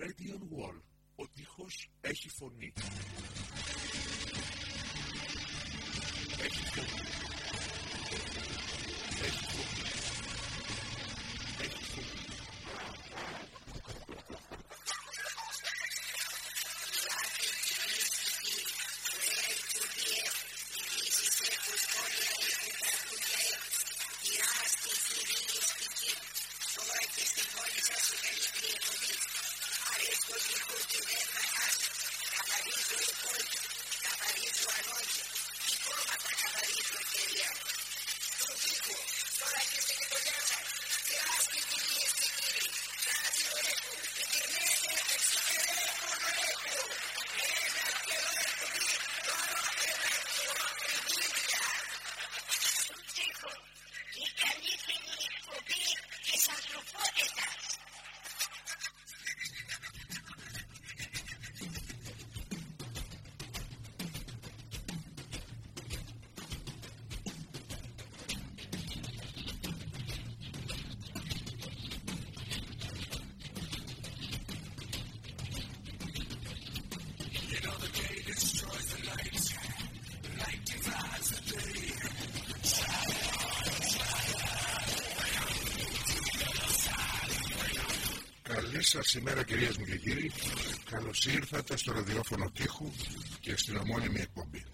Radion Wall. Ο τείχος έχει φωνή. Σας ημέρα κυρίες μου και κύριοι. Καλώς ήρθατε στο ραδιόφωνο τείχου και στην ομώνυμη εκπομπή.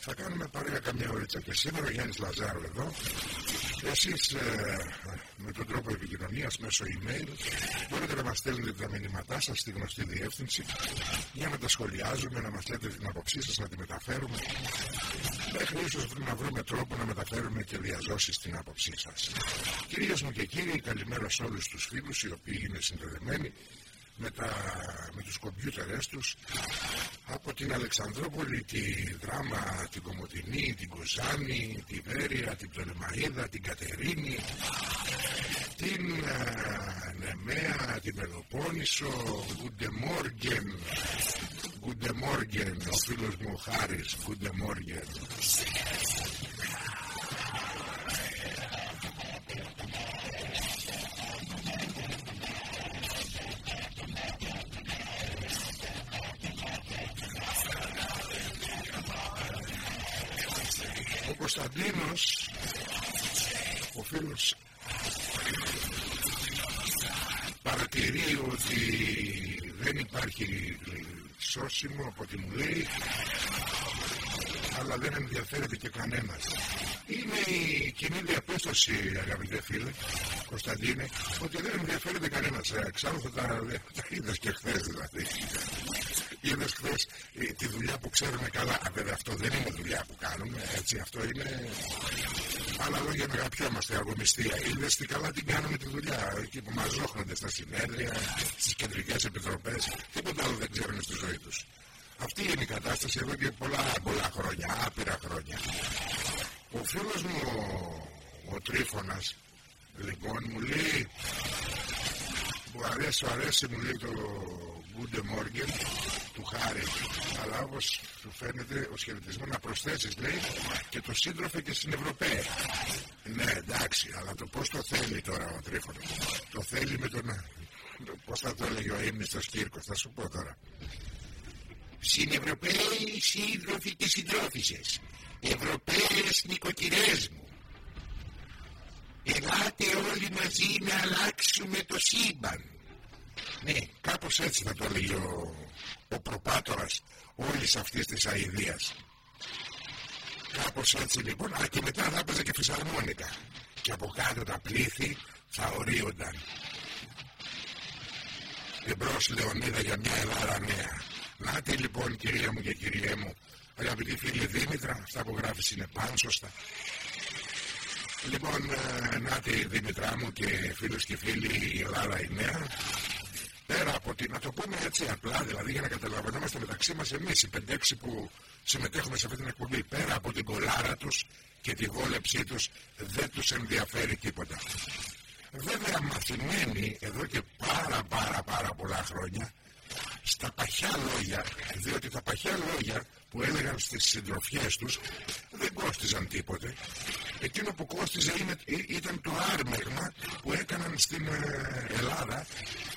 Θα κάνουμε παρέα καμιά ωρίτσα και σήμερα, ο Γιάννης Λαζάρου εδώ. Εσείς ε, με τον τρόπο επικοινωνίας μέσω email μπορείτε να μας στέλνετε τα μηνύματά σας στη γνωστή διεύθυνση για να τα σχολιάζουμε, να μας λέτε την άποψή σας, να τη μεταφέρουμε μέχρι ίσως να βρούμε τρόπο να μεταφέρουμε και διαζώσεις την άποψή σας. Κυρίες μου και κύριοι, καλημέρα σε όλους τους φίλους οι οποίοι είναι συνδεδεμένοι με, τα, με τους κομπιούτερες τους. Από την Αλεξανδρόπολη, τη Δράμα, την Κομωτινή, την Κοζάνη, τη Βέρεια, την Πτολεμαίδα, την Κατερίνη, την ε, Νεμαία, την Πελοπόννησο, Γκούντε Μόργεν, Γκούντε Μόργεν, ο φίλος μου ο Χάρης, Γκούντε Κωνσταντίνος, ο φίλος, παρατηρεί ότι δεν υπάρχει σώσιμο από ό,τι μου λέει, αλλά δεν ενδιαφέρεται και κανένας. Είναι η κοινή διαπίστωση, αγαπητέ φίλε, Κωνσταντίνε, ότι δεν ενδιαφέρεται κανένας. Ε, Εξάλλου θα τα, τα είδες και χθες δηλαδή. Είδες χθες ε, τη δουλειά που ξέρουμε καλά. Α, βέβαια αυτό δεν είναι δουλειά που κάνουμε, έτσι, αυτό είναι άλλα λόγια να αγαπιόμαστε, αργομιστία. Είδες τι καλά την κάνουμε τη δουλειά, εκεί που μας ζώχνονται στα συνέδρια, στις κεντρικές επιτροπές, τίποτα άλλο δεν ξέρουν στη ζωή τους. Αυτή είναι η κατάσταση εδώ και πολλά, πολλά χρόνια, άπειρα χρόνια. Ο φίλος μου ο, ο Τρίφωνας λοιπόν μου λέει μου αρέσει, αρέσει μου λέει το Γκούντε Μόργεν του Χάρη. Αλλά όπως σου φαίνεται ο χαιρετισμό να προσθέσεις λέει και το σύντροφε και στην Ευρωπαία. Ναι εντάξει αλλά το πως το θέλει τώρα ο Τρίφωνας το θέλει με τον πως θα το έλεγε ο ύμνηστος Κύρκος θα σου πω τώρα. Συνευρωπαίοι σύντροφοι και συντρόφισσες. Ευρωπαίες νοικοκυρές μου. Ελάτε όλοι μαζί να αλλάξουμε το σύμπαν Ναι, κάπως έτσι θα το έλεγε ο, ο προπάτορας όλης αυτής της αηδίας. Κάπως έτσι λοιπόν, αλλά και μετά θα έπαιζε και φυσαρμόνικα. Και από κάτω τα πλήθη θα ορίονταν. Εμπρός Λεωνίδα για μια Ελλάδα νέα. Νάτε λοιπόν κυρία μου και κυριέ μου Αγαπητή φίλη Δήμητρα Αυτά που γράφεις είναι πάνω σωστά Λοιπόν ε, Νάτε Δήμητρά μου και φίλους και φίλοι Η Ελλάδα η νέα Πέρα από την, να το πούμε έτσι απλά Δηλαδή για να καταλαβαίνόμαστε μεταξύ μας Εμείς οι 5-6 που συμμετέχουμε σε αυτή την εκπομπή Πέρα από την κολάρα τους Και τη βόλεψή τους Δεν τους ενδιαφέρει τίποτα. Βέβαια μαθημένοι εδώ και πάρα πάρα πάρα πολλά χρόνια στα παχιά λόγια, διότι τα παχιά λόγια που έλεγαν στις συντροφιές τους κόστιζαν τίποτε. Εκείνο που κόστιζε ήταν το άρμεγμα που έκαναν στην ε, Ελλάδα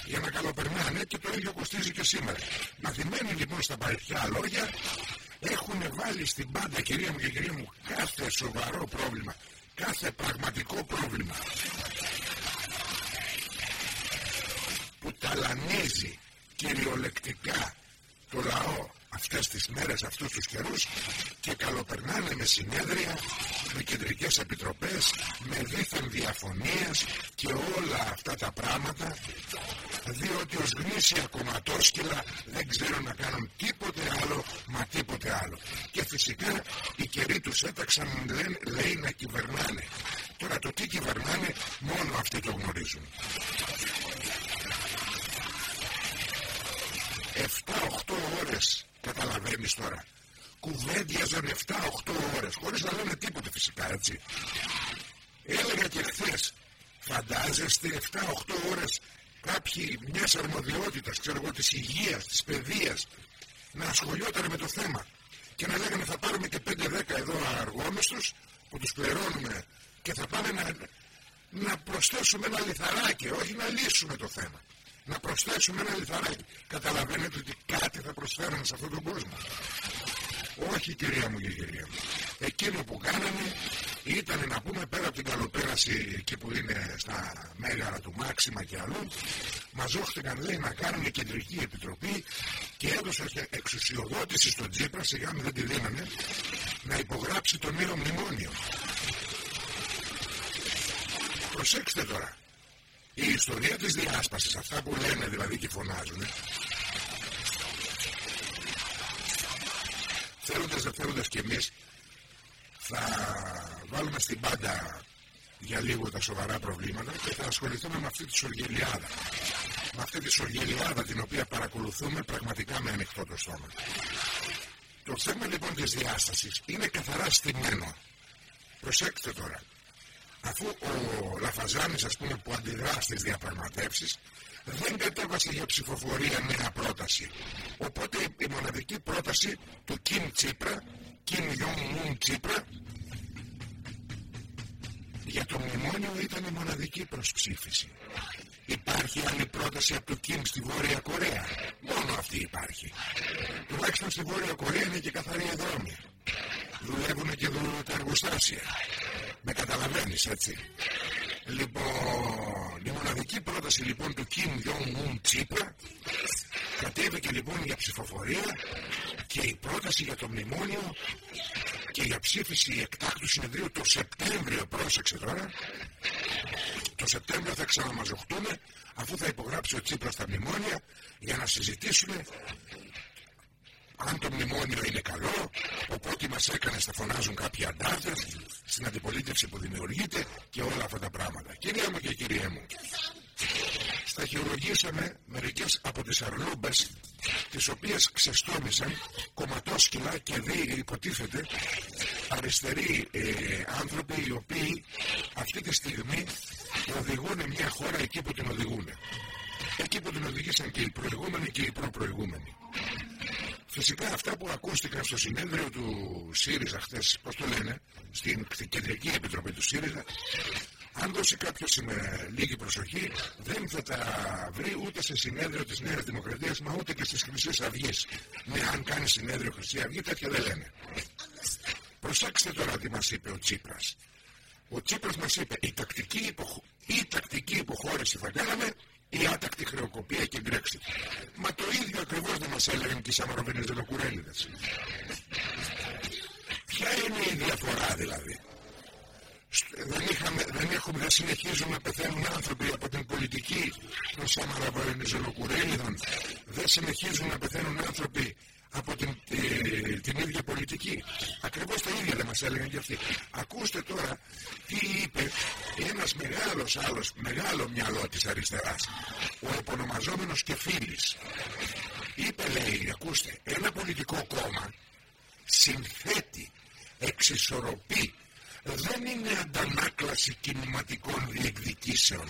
για να καλοπερνάνε και το ίδιο κοστίζει και σήμερα. Μαθημένοι λοιπόν στα παρελθιά λόγια έχουν βάλει στην πάντα κυρία μου και κυρία μου κάθε σοβαρό πρόβλημα, κάθε πραγματικό πρόβλημα που ταλανίζει κυριολεκτικά το λαό αυτές τις μέρες, αυτούς τους καιρούς και καλοπερνάνε με συνέδρια, με κεντρικές επιτροπές, με δίθεν διαφωνίες και όλα αυτά τα πράγματα διότι ως γνήσια κομματόσκυλα δεν ξέρουν να κάνουν τίποτε άλλο μα τίποτε άλλο. Και φυσικά οι καιροί τους έταξαν λέει να κυβερνάνε. Τώρα το τι κυβερνάνε μόνο αυτοί το γνωρίζουν 7-8 ώρες. Καταλαβαίνεις τώρα. Κουβέντιαζαν 7-8 ώρες χωρίς να λένε τίποτε φυσικά έτσι. Έλεγα και χθες φαντάζεστε 7-8 ώρες κάποιοι μιας αρμοδιότητας ξέρω εγώ της υγείας, της παιδείας να ασχολιόταν με το θέμα και να λέγανε θα πάρουμε και 5-10 εδώ αργόμιστους που τους πληρώνουμε και θα πάμε να, να προσθέσουμε ένα λιθαράκι όχι να λύσουμε το θέμα να προσθέσουμε ένα λιθαράκι. Καταλαβαίνετε ότι κάτι θα προσφέρουν σε αυτόν τον κόσμο. Όχι κυρία μου και κυρία μου. Εκείνο που κάνανε ήταν να πούμε πέρα από την καλοπέραση εκεί που είναι στα μέγαρα του Μάξιμα και αλλού μαζόχτηκαν λέει να κάνουν κεντρική επιτροπή και έδωσαν εξουσιοδότηση στον Τζίπρα σιγά μην δεν τη δίνανε να υπογράψει το νέο μνημόνιο. Προσέξτε τώρα η ιστορία της διάσπασης, αυτά που λένε δηλαδή και φωνάζουν, θέλοντας δεν θέλοντας κι εμείς, θα βάλουμε στην πάντα για λίγο τα σοβαρά προβλήματα και θα ασχοληθούμε με αυτή τη σοργελιάδα. Με αυτή τη σοργελιάδα την οποία παρακολουθούμε πραγματικά με ανοιχτό το στόμα. Το θέμα λοιπόν της διάστασης είναι καθαρά στημένο. Προσέξτε τώρα αφού ο Λαφαζάνης ας πούμε που αντιδρά στις διαπραγματεύσεις δεν κατέβασε για ψηφοφορία νέα πρόταση οπότε η μοναδική πρόταση του Κιμ Τσίπρα Κιμ Ιον Μουν Τσίπρα για το μνημόνιο ήταν η μοναδική προσψήφιση Υπάρχει άλλη πρόταση από το Κιμ στη Βόρεια Κορέα. Μόνο αυτή υπάρχει. Τουλάχιστον στη Βόρεια Κορέα είναι και καθαρή δρόμη. Δουλεύουν και δουλεύουν τα εργοστάσια. Με καταλαβαίνεις έτσι. Λοιπόν, η μοναδική πρόταση λοιπόν του Κιμ Jong-un Τσίπρα κατέβηκε λοιπόν για ψηφοφορία και η πρόταση για το μνημόνιο και για ψήφιση εκτάκτου συνεδρίου το Σεπτέμβριο, πρόσεξε τώρα, το Σεπτέμβριο θα ξαναμαζοχτούμε αφού θα υπογράψει ο Τσίπρας τα μνημόνια για να συζητήσουμε αν το μνημόνιο είναι καλό, οπότε μας έκανε θα φωνάζουν κάποιοι αντάρτες στην αντιπολίτευση που δημιουργείται και όλα αυτά τα πράγματα. Κυρία μου και κυρία μου, σταχυολογήσαμε μερικές από τις αρλούμπες τις οποίες ξεστόμησαν κομματόσκυλα και δει υποτίθεται αριστεροί ε, άνθρωποι οι οποίοι αυτή τη στιγμή οδηγούν μια χώρα εκεί που την οδηγούν. Εκεί που την οδηγήσαν και οι προηγούμενοι και οι προπροηγούμενοι. Φυσικά αυτά που ακούστηκαν στο συνέδριο του ΣΥΡΙΖΑ χθες, πώς το λένε, στην κεντρική επιτροπή του ΣΥΡΙΖΑ, αν δώσει κάποιος με λίγη προσοχή, δεν θα τα βρει ούτε σε συνέδριο της Νέας Δημοκρατίας, μα ούτε και στις Χρυσές Αυγές. Ναι, αν κάνει συνέδριο Χρυσή Αυγή, τέτοια δεν λένε. Προσέξτε τώρα τι μας είπε ο Τσίπρας. Ο Τσίπρας μας είπε: η τακτική, υποχ... η τακτική υποχώρηση θα κάναμε η άτακτη χρεοκοπία και Brexit. Μα το ίδιο ακριβώς δεν μας έλεγαν και οι Σαμαροβενιζελοκουρέλιδε. Ποια είναι η διαφορά δηλαδή; Δεν, είχαμε, δεν, έχουμε, δεν συνεχίζουν να πεθαίνουν άνθρωποι από την πολιτική των Σαμαροβενιζελοκουρέλιδων. Δεν συνεχίζουν να πεθαίνουν άνθρωποι από την, ε, την ίδια πολιτική. Ακριβώς το ίδιο δεν μας έλεγαν και αυτοί. Ακούστε τώρα τι είπε ένας μεγάλος άλλος, μεγάλο μυαλό της αριστεράς, ο επωνομαζόμενος και φίλης. Είπε λέει, ακούστε, ένα πολιτικό κόμμα συνθέτει, εξισορροπεί, δεν είναι αντανάκλαση κινηματικών διεκδικήσεων.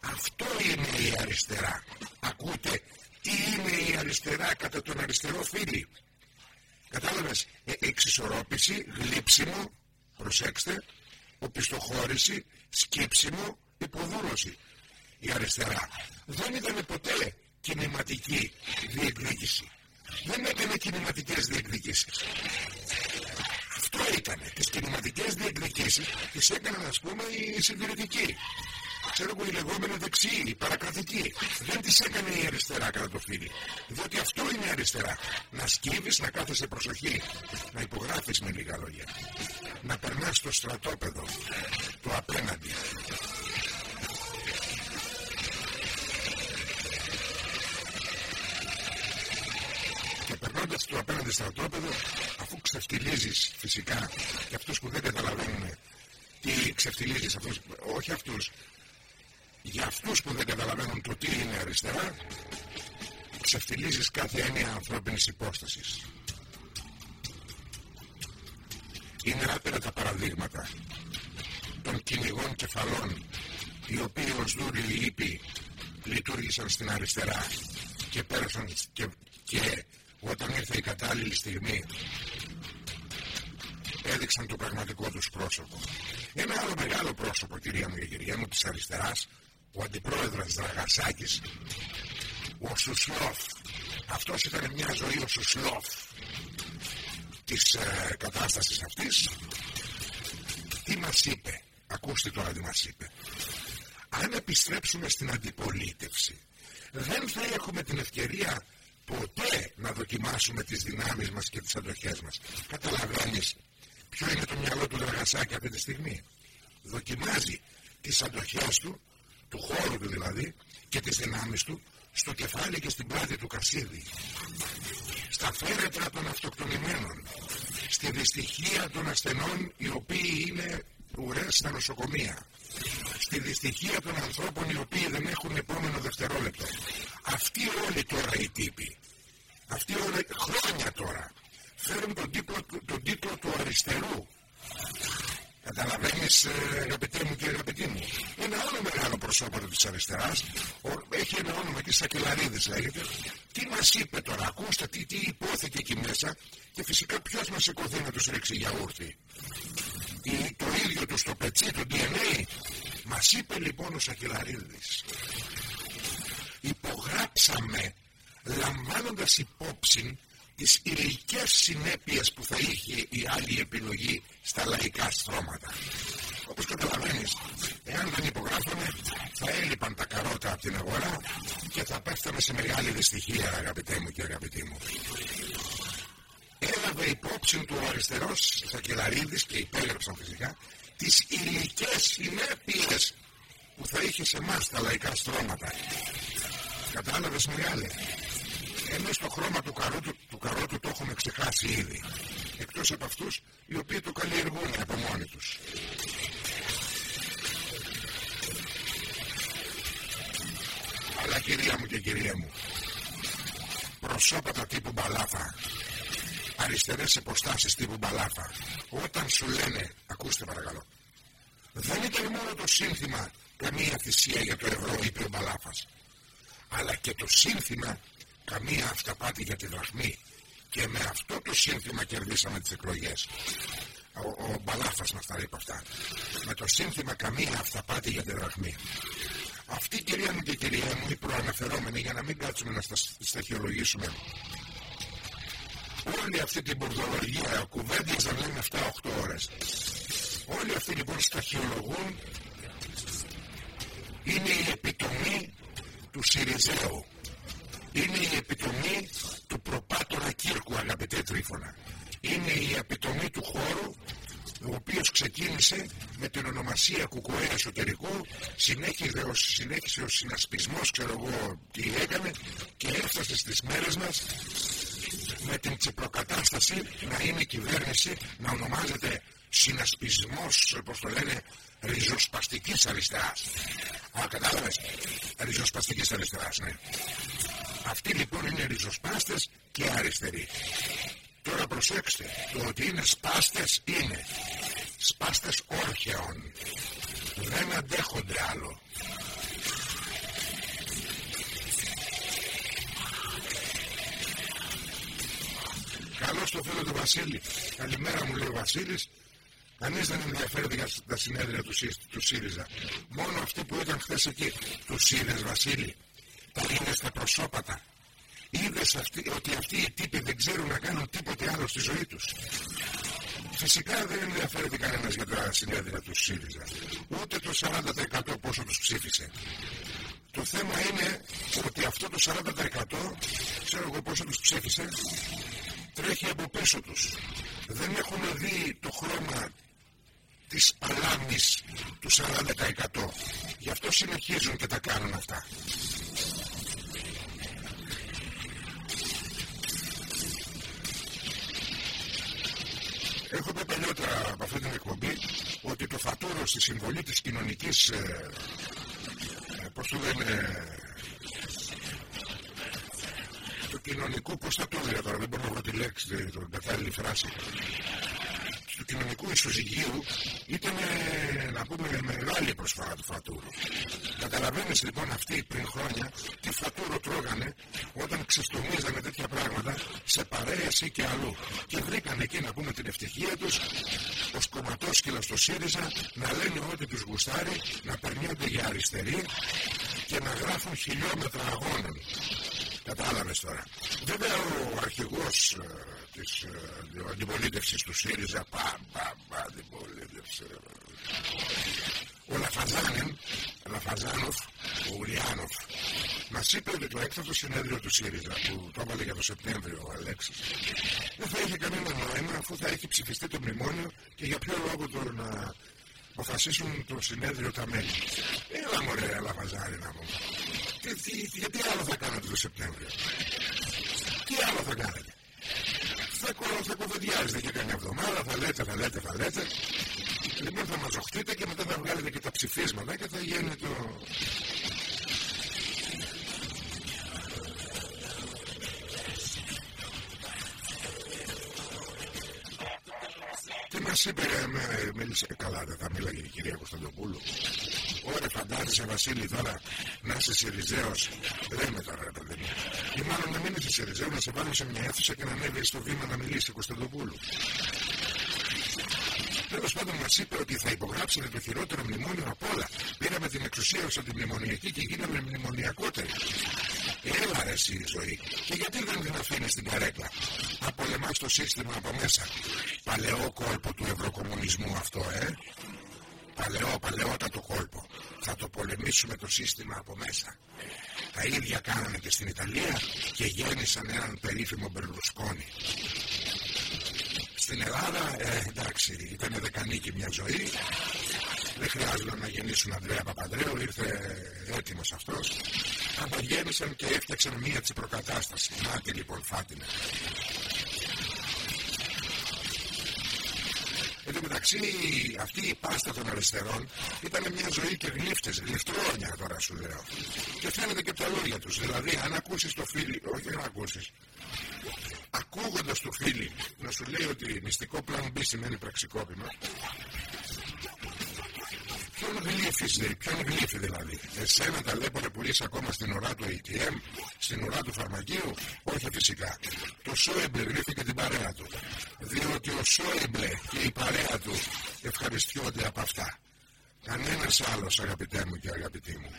Αυτό είναι η αριστερά. Ακούτε, τι είναι η αριστερά κατά τον αριστερό φίλη. Κατάλαβες, ε, ε, εξισορρόπηση, γλύψιμο, προσέξτε, οπισθοχώρηση, σκύψιμο, υποδούλωση. Η αριστερά δεν ήταν ποτέ κινηματική διεκδίκηση. Δεν έκανε κινηματικές διεκδικήσεις. Αυτό ήταν. Τις κινηματικές διεκδικήσεις τις έκαναν ας πούμε οι συντηρητικοί ξέρω εγώ, οι λεγόμενοι δεξιοί, οι παρακρατικοί. Δεν τις έκανε η αριστερά κατά το φίλι. Διότι αυτό είναι αριστερά. Να σκύβεις, να κάθεσαι προσοχή, να υπογράφεις με λίγα λόγια. Να περνάς στο στρατόπεδο, το απέναντι. Και περνώντας το απέναντι στρατόπεδο, αφού ξεφτιλίζεις φυσικά και αυτούς που δεν καταλαβαίνουν τι ξεφτιλίζεις αυτούς, όχι αυτούς, για αυτούς που δεν καταλαβαίνουν το τι είναι αριστερά ξεφτιλίζεις κάθε έννοια ανθρώπινης υπόστασης είναι άπειρα τα παραδείγματα των κυνηγών κεφαλών οι οποίοι ως δούροι ήποι λειτουργήσαν στην αριστερά και πέρασαν και, και όταν ήρθε η κατάλληλη στιγμή έδειξαν το πραγματικό τους πρόσωπο. Ένα άλλο μεγάλο πρόσωπο, κυρία μου και κυρία μου, της αριστεράς, ο αντιπρόεδρος Δραγασάκης ο Σουσλόφ. Αυτός ήταν μια ζωή ο Σουσλόφ της ε, κατάστασης αυτής. Τι μας είπε; Ακούστε τώρα τι μας είπε. Αν επιστρέψουμε στην αντιπολίτευση δεν θα έχουμε την ευκαιρία ποτέ να δοκιμάσουμε τις δυνάμεις μας και τις αντοχές μας. Καταλαβαίνεις ποιο είναι το μυαλό του Δραγασάκη αυτή τη στιγμή; Δοκιμάζει τις αντοχές του του χώρου του δηλαδή και τις δυνάμεις του στο κεφάλι και στην πλάτη του Κασίδη στα φέρετρα των αυτοκτονημένων στη δυστυχία των ασθενών οι οποίοι είναι ουρές στα νοσοκομεία. Στη δυστυχία των ανθρώπων οι οποίοι δεν έχουν επόμενο δευτερόλεπτο. Αυτοί όλοι τώρα οι τύποι αυτοί όλοι χρόνια τώρα φέρουν τον τίτλο, τον τίτλο του αριστερού Καταλαβαίνεις, ε, αγαπητέ μου και αγαπητή μου. Ένα άλλο μεγάλο προσώπατο της αριστεράς, έχει ένα όνομα και Σακελαρίδης λέγεται. Τι μας είπε τώρα, ακούστε τι, τι υπόθηκε εκεί μέσα και φυσικά ποιος μας σηκωθεί να τους ρίξει γιαούρτι. Ή, το ίδιο του στο πετσί, το DNA. Μας είπε λοιπόν ο Σακελαρίδης. Υπογράψαμε λαμβάνοντας υπόψη τις ηρεικές συνέπειες που θα είχε η άλλη επιλογή στα λαϊκά στρώματα. Όπως καταλαβαίνεις, εάν δεν υπογράφαμε, θα έλειπαν τα καρότα από την αγορά και θα πέφταμε σε μεγάλη δυστυχία, αγαπητέ μου και αγαπητή μου. Έλαβε υπόψη του ο αριστερός Σακελαρίδης και υπέγραψαν φυσικά τις ηρεικές συνέπειες που θα είχε σε εμάς τα λαϊκά στρώματα. Κατάλαβες μεγάλε; Εμείς το χρώμα του καρότου, του καρότου το έχουμε ξεχάσει ήδη. Εκτός από αυτούς οι οποίοι το καλλιεργούν από μόνοι τους. Αλλά κυρία μου και κυρία μου, προσώπατα τύπου μπαλάφα, αριστερές υποστάσεις τύπου μπαλάφα, όταν σου λένε, ακούστε παρακαλώ, δεν ήταν μόνο το σύνθημα καμία θυσία για το ευρώ, είπε ο Μπαλάφας, αλλά και το σύνθημα καμία αυταπάτη για τη δραχμή και με αυτό το σύνθημα κερδίσαμε τις εκλογές. Ο, ο Μπαλάφας μας τα είπε αυτά. Με το σύνθημα καμία αυταπάτη για τη δραχμή αυτή κυρία μου και κυρία μου οι προαναφερόμενοι για να μην κάτσουμε να στα, σταχυολογήσουμε όλη αυτή την μπουρδολογία κουβέντες να λέμε 7-8 ώρες. Όλοι αυτοί λοιπόν σταχυολογούν είναι η επιτομή του Σιριζέου είναι η επιτομή του προπάτορα Κύρκου αγαπητέ Τρίφωνα. Είναι η επιτομή του χώρου ο οποίος ξεκίνησε με την ονομασία Κουκουέ εσωτερικού συνέχισε ο, συνέχισε ο συνασπισμός ξέρω εγώ τι έκανε και έφτασε στις μέρες μας με την τσιπροκατάσταση να είναι κυβέρνηση να ονομάζεται συνασπισμός όπως το λένε ριζοσπαστικής αριστεράς. Α, κατάλαβες; Ριζοσπαστικής αριστεράς ναι αυτοί λοιπόν είναι ριζοσπάστες και αριστεροί. Τώρα προσέξτε, το ότι είναι σπάστες είναι σπάστες όρχεων. Δεν αντέχονται άλλο. Καλώς το φίλο του Βασίλη. Καλημέρα μου λέει ο Βασίλης. Κανείς δεν ενδιαφέρεται για τα συνέδρια του, του ΣΥΡΙΖΑ. Μόνο αυτοί που ήταν χθες εκεί. Του ΣΥΡΙΖΑ, Βασίλη. Τα είναι στα προσώπατα. Είδες ότι αυτοί οι τύποι δεν ξέρουν να κάνουν τίποτε άλλο στη ζωή τους. Φυσικά δεν ενδιαφέρεται κανένας για τα συνέδρια του ΣΥΡΙΖΑ. Ούτε το 40% πόσο τους ψήφισε. Το θέμα είναι ότι αυτό το 40% ξέρω εγώ πόσο τους ψήφισε τρέχει από πίσω τους. Δεν έχουν δει το χρώμα της αλάμης του 40%. Γι' αυτό συνεχίζουν και τα κάνουν αυτά. Έχω πει παλιότερα από αυτή την εκπομπή ότι το φατούρο στη συμβολή της κοινωνικής ε, ε πώς το λένε του κοινωνικού, πώς θα το έλεγα τώρα, δεν μπορώ να βρω τη λέξη, την κατάλληλη φράση, του κοινωνικού ισοζυγίου ήταν να πούμε μεγάλη προσφορά του φατούρου. Καταλαβαίνεις λοιπόν αυτοί πριν χρόνια τι φατούρο τρώγανε όταν ξεστομίζανε τέτοια πράγματα σε παρέες ή και αλλού. Και βρήκαν εκεί να πούμε την ευτυχία τους ως κομματόσκυλα στο ΣΥΡΙΖΑ να λένε ότι τους γουστάρει, να περνιόνται για αριστερή και να γράφουν χιλιόμετρα αγώνων. Κατάλαβες τώρα. Βέβαια ο αρχηγός ε, της ε, αντιπολίτευσης του ΣΥΡΙΖΑ πα, πα, πα, αντιπολίτευση ο Λαφαζάνιν Λαφαζάνοφ, ο Ουλιάνοφ μας είπε ότι το έκτακτο συνέδριο του ΣΥΡΙΖΑ που το έβαλε για το Σεπτέμβριο ο Αλέξης δεν θα είχε κανένα νόημα αφού θα έχει ψηφιστεί το μνημόνιο και για ποιο λόγο το να αποφασίσουν το συνέδριο τα μέλη. Έλα μωρέ Λαφαζάνι να μου. Γιατί άλλο θα κάνετε το Σεπτέμβριο; Τι άλλο θα κάνετε; Θα, θα κουβεντιάζετε και καμιά εβδομάδα, θα λέτε, θα λέτε, θα λέτε. Λοιπόν θα μαζοχτείτε και μετά θα βγάλετε και τα ψηφίσματα και θα γίνει το... Τι μας είπε, με, μίλησε καλά, δεν θα μίλαγε η κυρία Κωνσταντοπούλου. Ωραία, φαντάζεσαι Βασίλη τώρα να είσαι Σιριζέος. Λέμε τώρα ρε παιδί μου. Ή μάλλον να μην είσαι Σιριζέο, να σε βάλουν σε μια αίθουσα και να ανέβει στο βήμα να μιλήσει Κωνσταντοπούλου. Τέλο πάντων, μα είπε ότι θα υπογράψετε το χειρότερο μνημόνιο από όλα. Πήραμε την εξουσία ω αντιμνημονιακή και γίναμε μνημονιακότεροι. Έλα ρε εσύ η ζωή. Και γιατί δεν την αφήνει στην καρέκλα. Απολεμά το σύστημα από μέσα. Παλαιό κόλπο του ευρωκομμουνισμού αυτό, ε παλαιό, παλαιότατο κόλπο. Θα το πολεμήσουμε το σύστημα από μέσα. Τα ίδια κάνανε και στην Ιταλία και γέννησαν έναν περίφημο Μπερλουσκόνη. Στην Ελλάδα, ε, εντάξει, ήταν δεκανίκη μια ζωή. Δεν χρειάζεται να γεννήσουν Ανδρέα Παπανδρέου, ήρθε έτοιμος αυτός. Αλλά γέννησαν και έφτιαξαν μία προκατάστασης. Μάτι λοιπόν Φάτινα. Εν τω μεταξύ, αυτή η πάστα των αριστερών ήταν μια ζωή και γλύφτες, γλυφτρόνια τώρα σου λέω. Και φαίνεται και από τα λόγια τους. Δηλαδή, αν ακούσεις το φίλι, όχι να ακούσεις, ακούγοντας το φίλι να σου λέει ότι μυστικό πλάνο B σημαίνει πραξικόπημα, Ποιον γλύφεις, ποιον γλύφει δηλαδή. Εσένα τα λέπονε που είσαι ακόμα στην ουρά του ATM, στην ουρά του φαρμακείου; Όχι φυσικά. Το Σόιμπλε γλύφει την παρέα του. Διότι ο Σόιμπλε και η παρέα του ευχαριστιόνται από αυτά. Κανένας άλλος αγαπητέ μου και αγαπητή μου.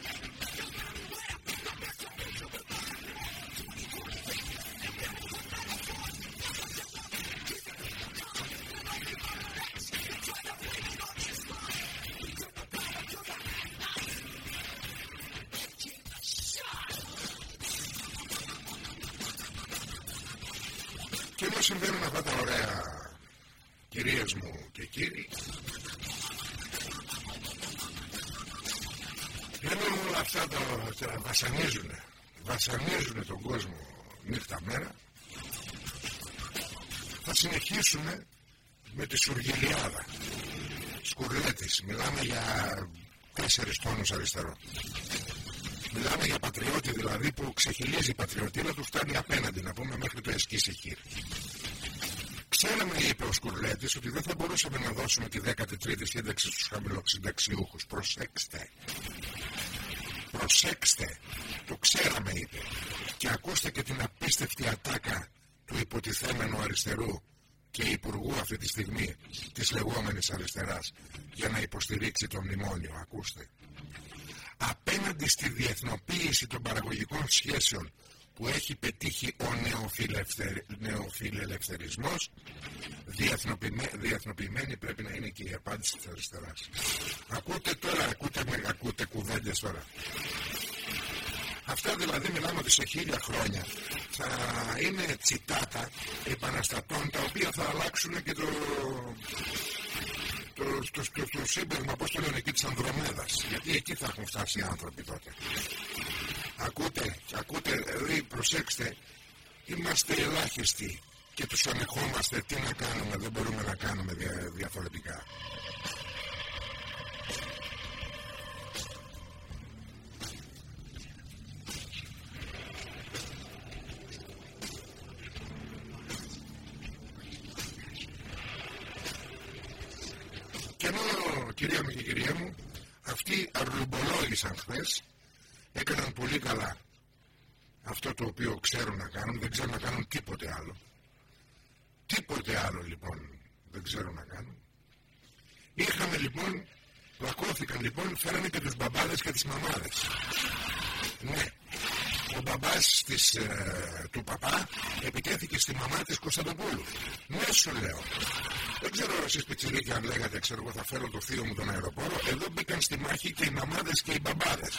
Συνεχίσουμε με τη σουργιλιάδα σκουρλέτης μιλάμε για τέσσερις τόνους αριστερό Μιλάμε για πατριώτη δηλαδή που ξεχυλίζει η πατριωτήνα τους φτάνει απέναντι να πούμε μέχρι το εσκήσει χείρ. Ξέραμε, είπε ο Σκουρλέτης, ότι δεν θα μπορούσαμε να δώσουμε τη 13η σύνταξη στους χαμηλοξυνταξιούχους. Προσέξτε. Προσέξτε. Το ξέραμε, είπε. Και ακούστε και την απίστευτη ατάκα του υποτιθέμενου αριστερού και υπουργού αυτή τη στιγμή της λεγόμενης αριστεράς για να υποστηρίξει το μνημόνιο, ακούστε. Απέναντι στη διεθνοποίηση των παραγωγικών σχέσεων που έχει πετύχει ο νεοφιλελευθερισμός διεθνοποιημένη πρέπει να είναι και η απάντηση της αριστεράς. Ακούτε τώρα, ακούτε, ακούτε κουβέντες τώρα. Αυτά δηλαδή μιλάμε ότι σε χίλια χρόνια θα είναι τσιτάτα επαναστατών τα οποία θα αλλάξουν και το, το, το, το, το σύμπερμα, πώς το λένε εκεί της Ανδρομέδας. Γιατί εκεί θα έχουν φτάσει οι άνθρωποι τότε. Ακούτε, ακούτε, δηλαδή προσέξτε, είμαστε ελάχιστοι και τους ανεχόμαστε τι να κάνουμε, δεν μπορούμε να κάνουμε διαφορετικά. Πλακώθηκαν λοιπόν, φέρανε και τους μπαμπάδες και τις μαμάδες. Ναι, ο μπαμπάς της, ε, του παπά επιτέθηκε στη μαμά της Κωνσταντοπούλου. Ναι σου λέω. Δεν ξέρω εσείς πιτσιρίκια αν λέγατε, ξέρω εγώ θα φέρω το θείο μου τον αεροπόρο. Εδώ μπήκαν στη μάχη και οι μαμάδες και οι μπαμπάδες.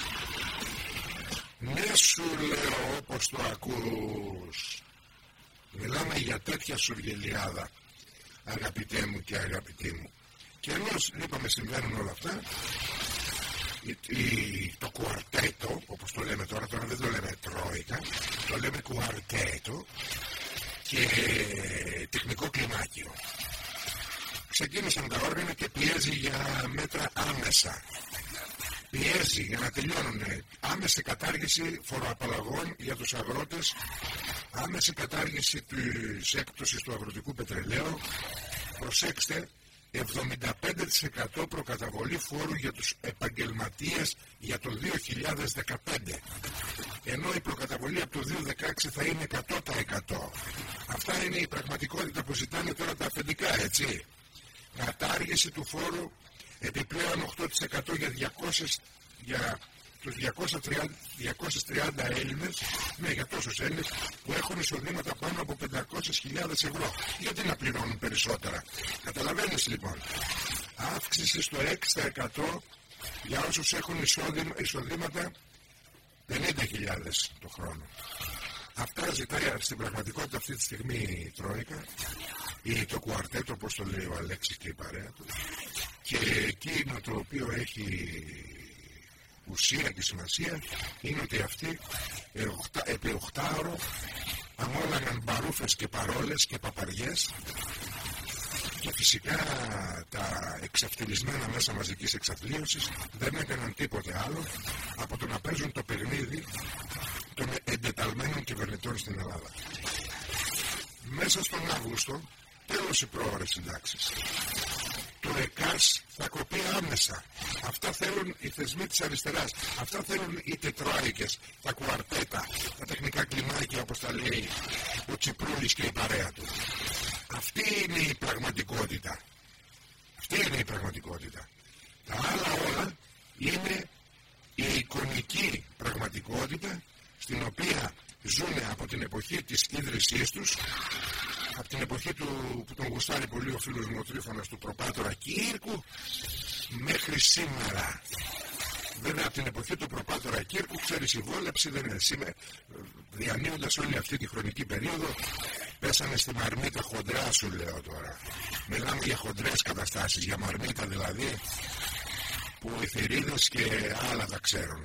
Ναι σου λέω όπως το ακούς. Μιλάμε για τέτοια σουργελιάδα αγαπητέ μου και αγαπητή μου. Και ενώ είπαμε συμβαίνουν όλα αυτά, το κουαρτέτο, όπως το λέμε τώρα, τώρα δεν το λέμε τρόικα, το λέμε κουαρτέτο και τεχνικό κλιμάκιο. Ξεκίνησαν τα όργανα και πιέζει για μέτρα άμεσα πιέζει για να τελειώνουν άμεση κατάργηση φοροαπαλλαγών για τους αγρότες, άμεση κατάργηση της έκπτωσης του αγροτικού πετρελαίου, προσέξτε, 75% προκαταβολή φόρου για τους επαγγελματίες για το 2015 ενώ η προκαταβολή από το 2016 θα είναι 100% αυτά είναι η πραγματικότητα που ζητάνε τώρα τα αφεντικά έτσι. Κατάργηση του φόρου επιπλέον 8% για 200 για τους 230, 230 Έλληνες, ναι για τόσους Έλληνες που έχουν εισοδήματα πάνω από 500.000 ευρώ. Γιατί να πληρώνουν περισσότερα; Καταλαβαίνεις λοιπόν. Αύξηση στο 6% για όσους έχουν εισόδημα, εισοδήματα 50.000 το χρόνο. Αυτά ζητάει στην πραγματικότητα αυτή τη στιγμή η Τρόικα ή το κουαρτέτο όπως το λέει ο Αλέξης και η παρέα του και εκείνο το οποίο έχει ουσία και σημασία είναι ότι αυτοί επί οχτάωρο αμόλαγαν παρούφες και παρόλες και παπαριές και φυσικά τα εξαυτελισμένα μέσα μαζικής εξαθλίωσης δεν έκαναν τίποτε άλλο από το να παίζουν το παιχνίδι των εντεταλμένων κυβερνητών στην Ελλάδα. Μέσα στον Αύγουστο τέλος οι πρόορες συντάξεις το ΕΚΑΣ θα κοπεί άμεσα. Αυτά θέλουν οι θεσμοί της αριστεράς. Αυτά θέλουν οι τετράικες, τα κουαρτέτα, τα τεχνικά κλιμάκια όπως τα λέει ο Τσιπρούλης και η παρέα του. Αυτή είναι η πραγματικότητα. Αυτή είναι η πραγματικότητα. Τα άλλα όλα είναι η εικονική πραγματικότητα στην οποία ζουν από την εποχή της ίδρυσής τους από την εποχή του που τον γουστάρει πολύ ο φίλος μου ο Τρίφωνας του προπάτορα Κύρκου μέχρι σήμερα. Βέβαια από την εποχή του προπάτορα Κύρκου ξέρεις η βόλεψη δεν είναι σήμερα. Διανύοντας όλη αυτή τη χρονική περίοδο πέσανε στη μαρμίτα χοντρά σου λέω τώρα. Μιλάμε για χοντρές καταστάσεις, για μαρμίτα δηλαδή που οι θηρίδες και άλλα τα ξέρουν.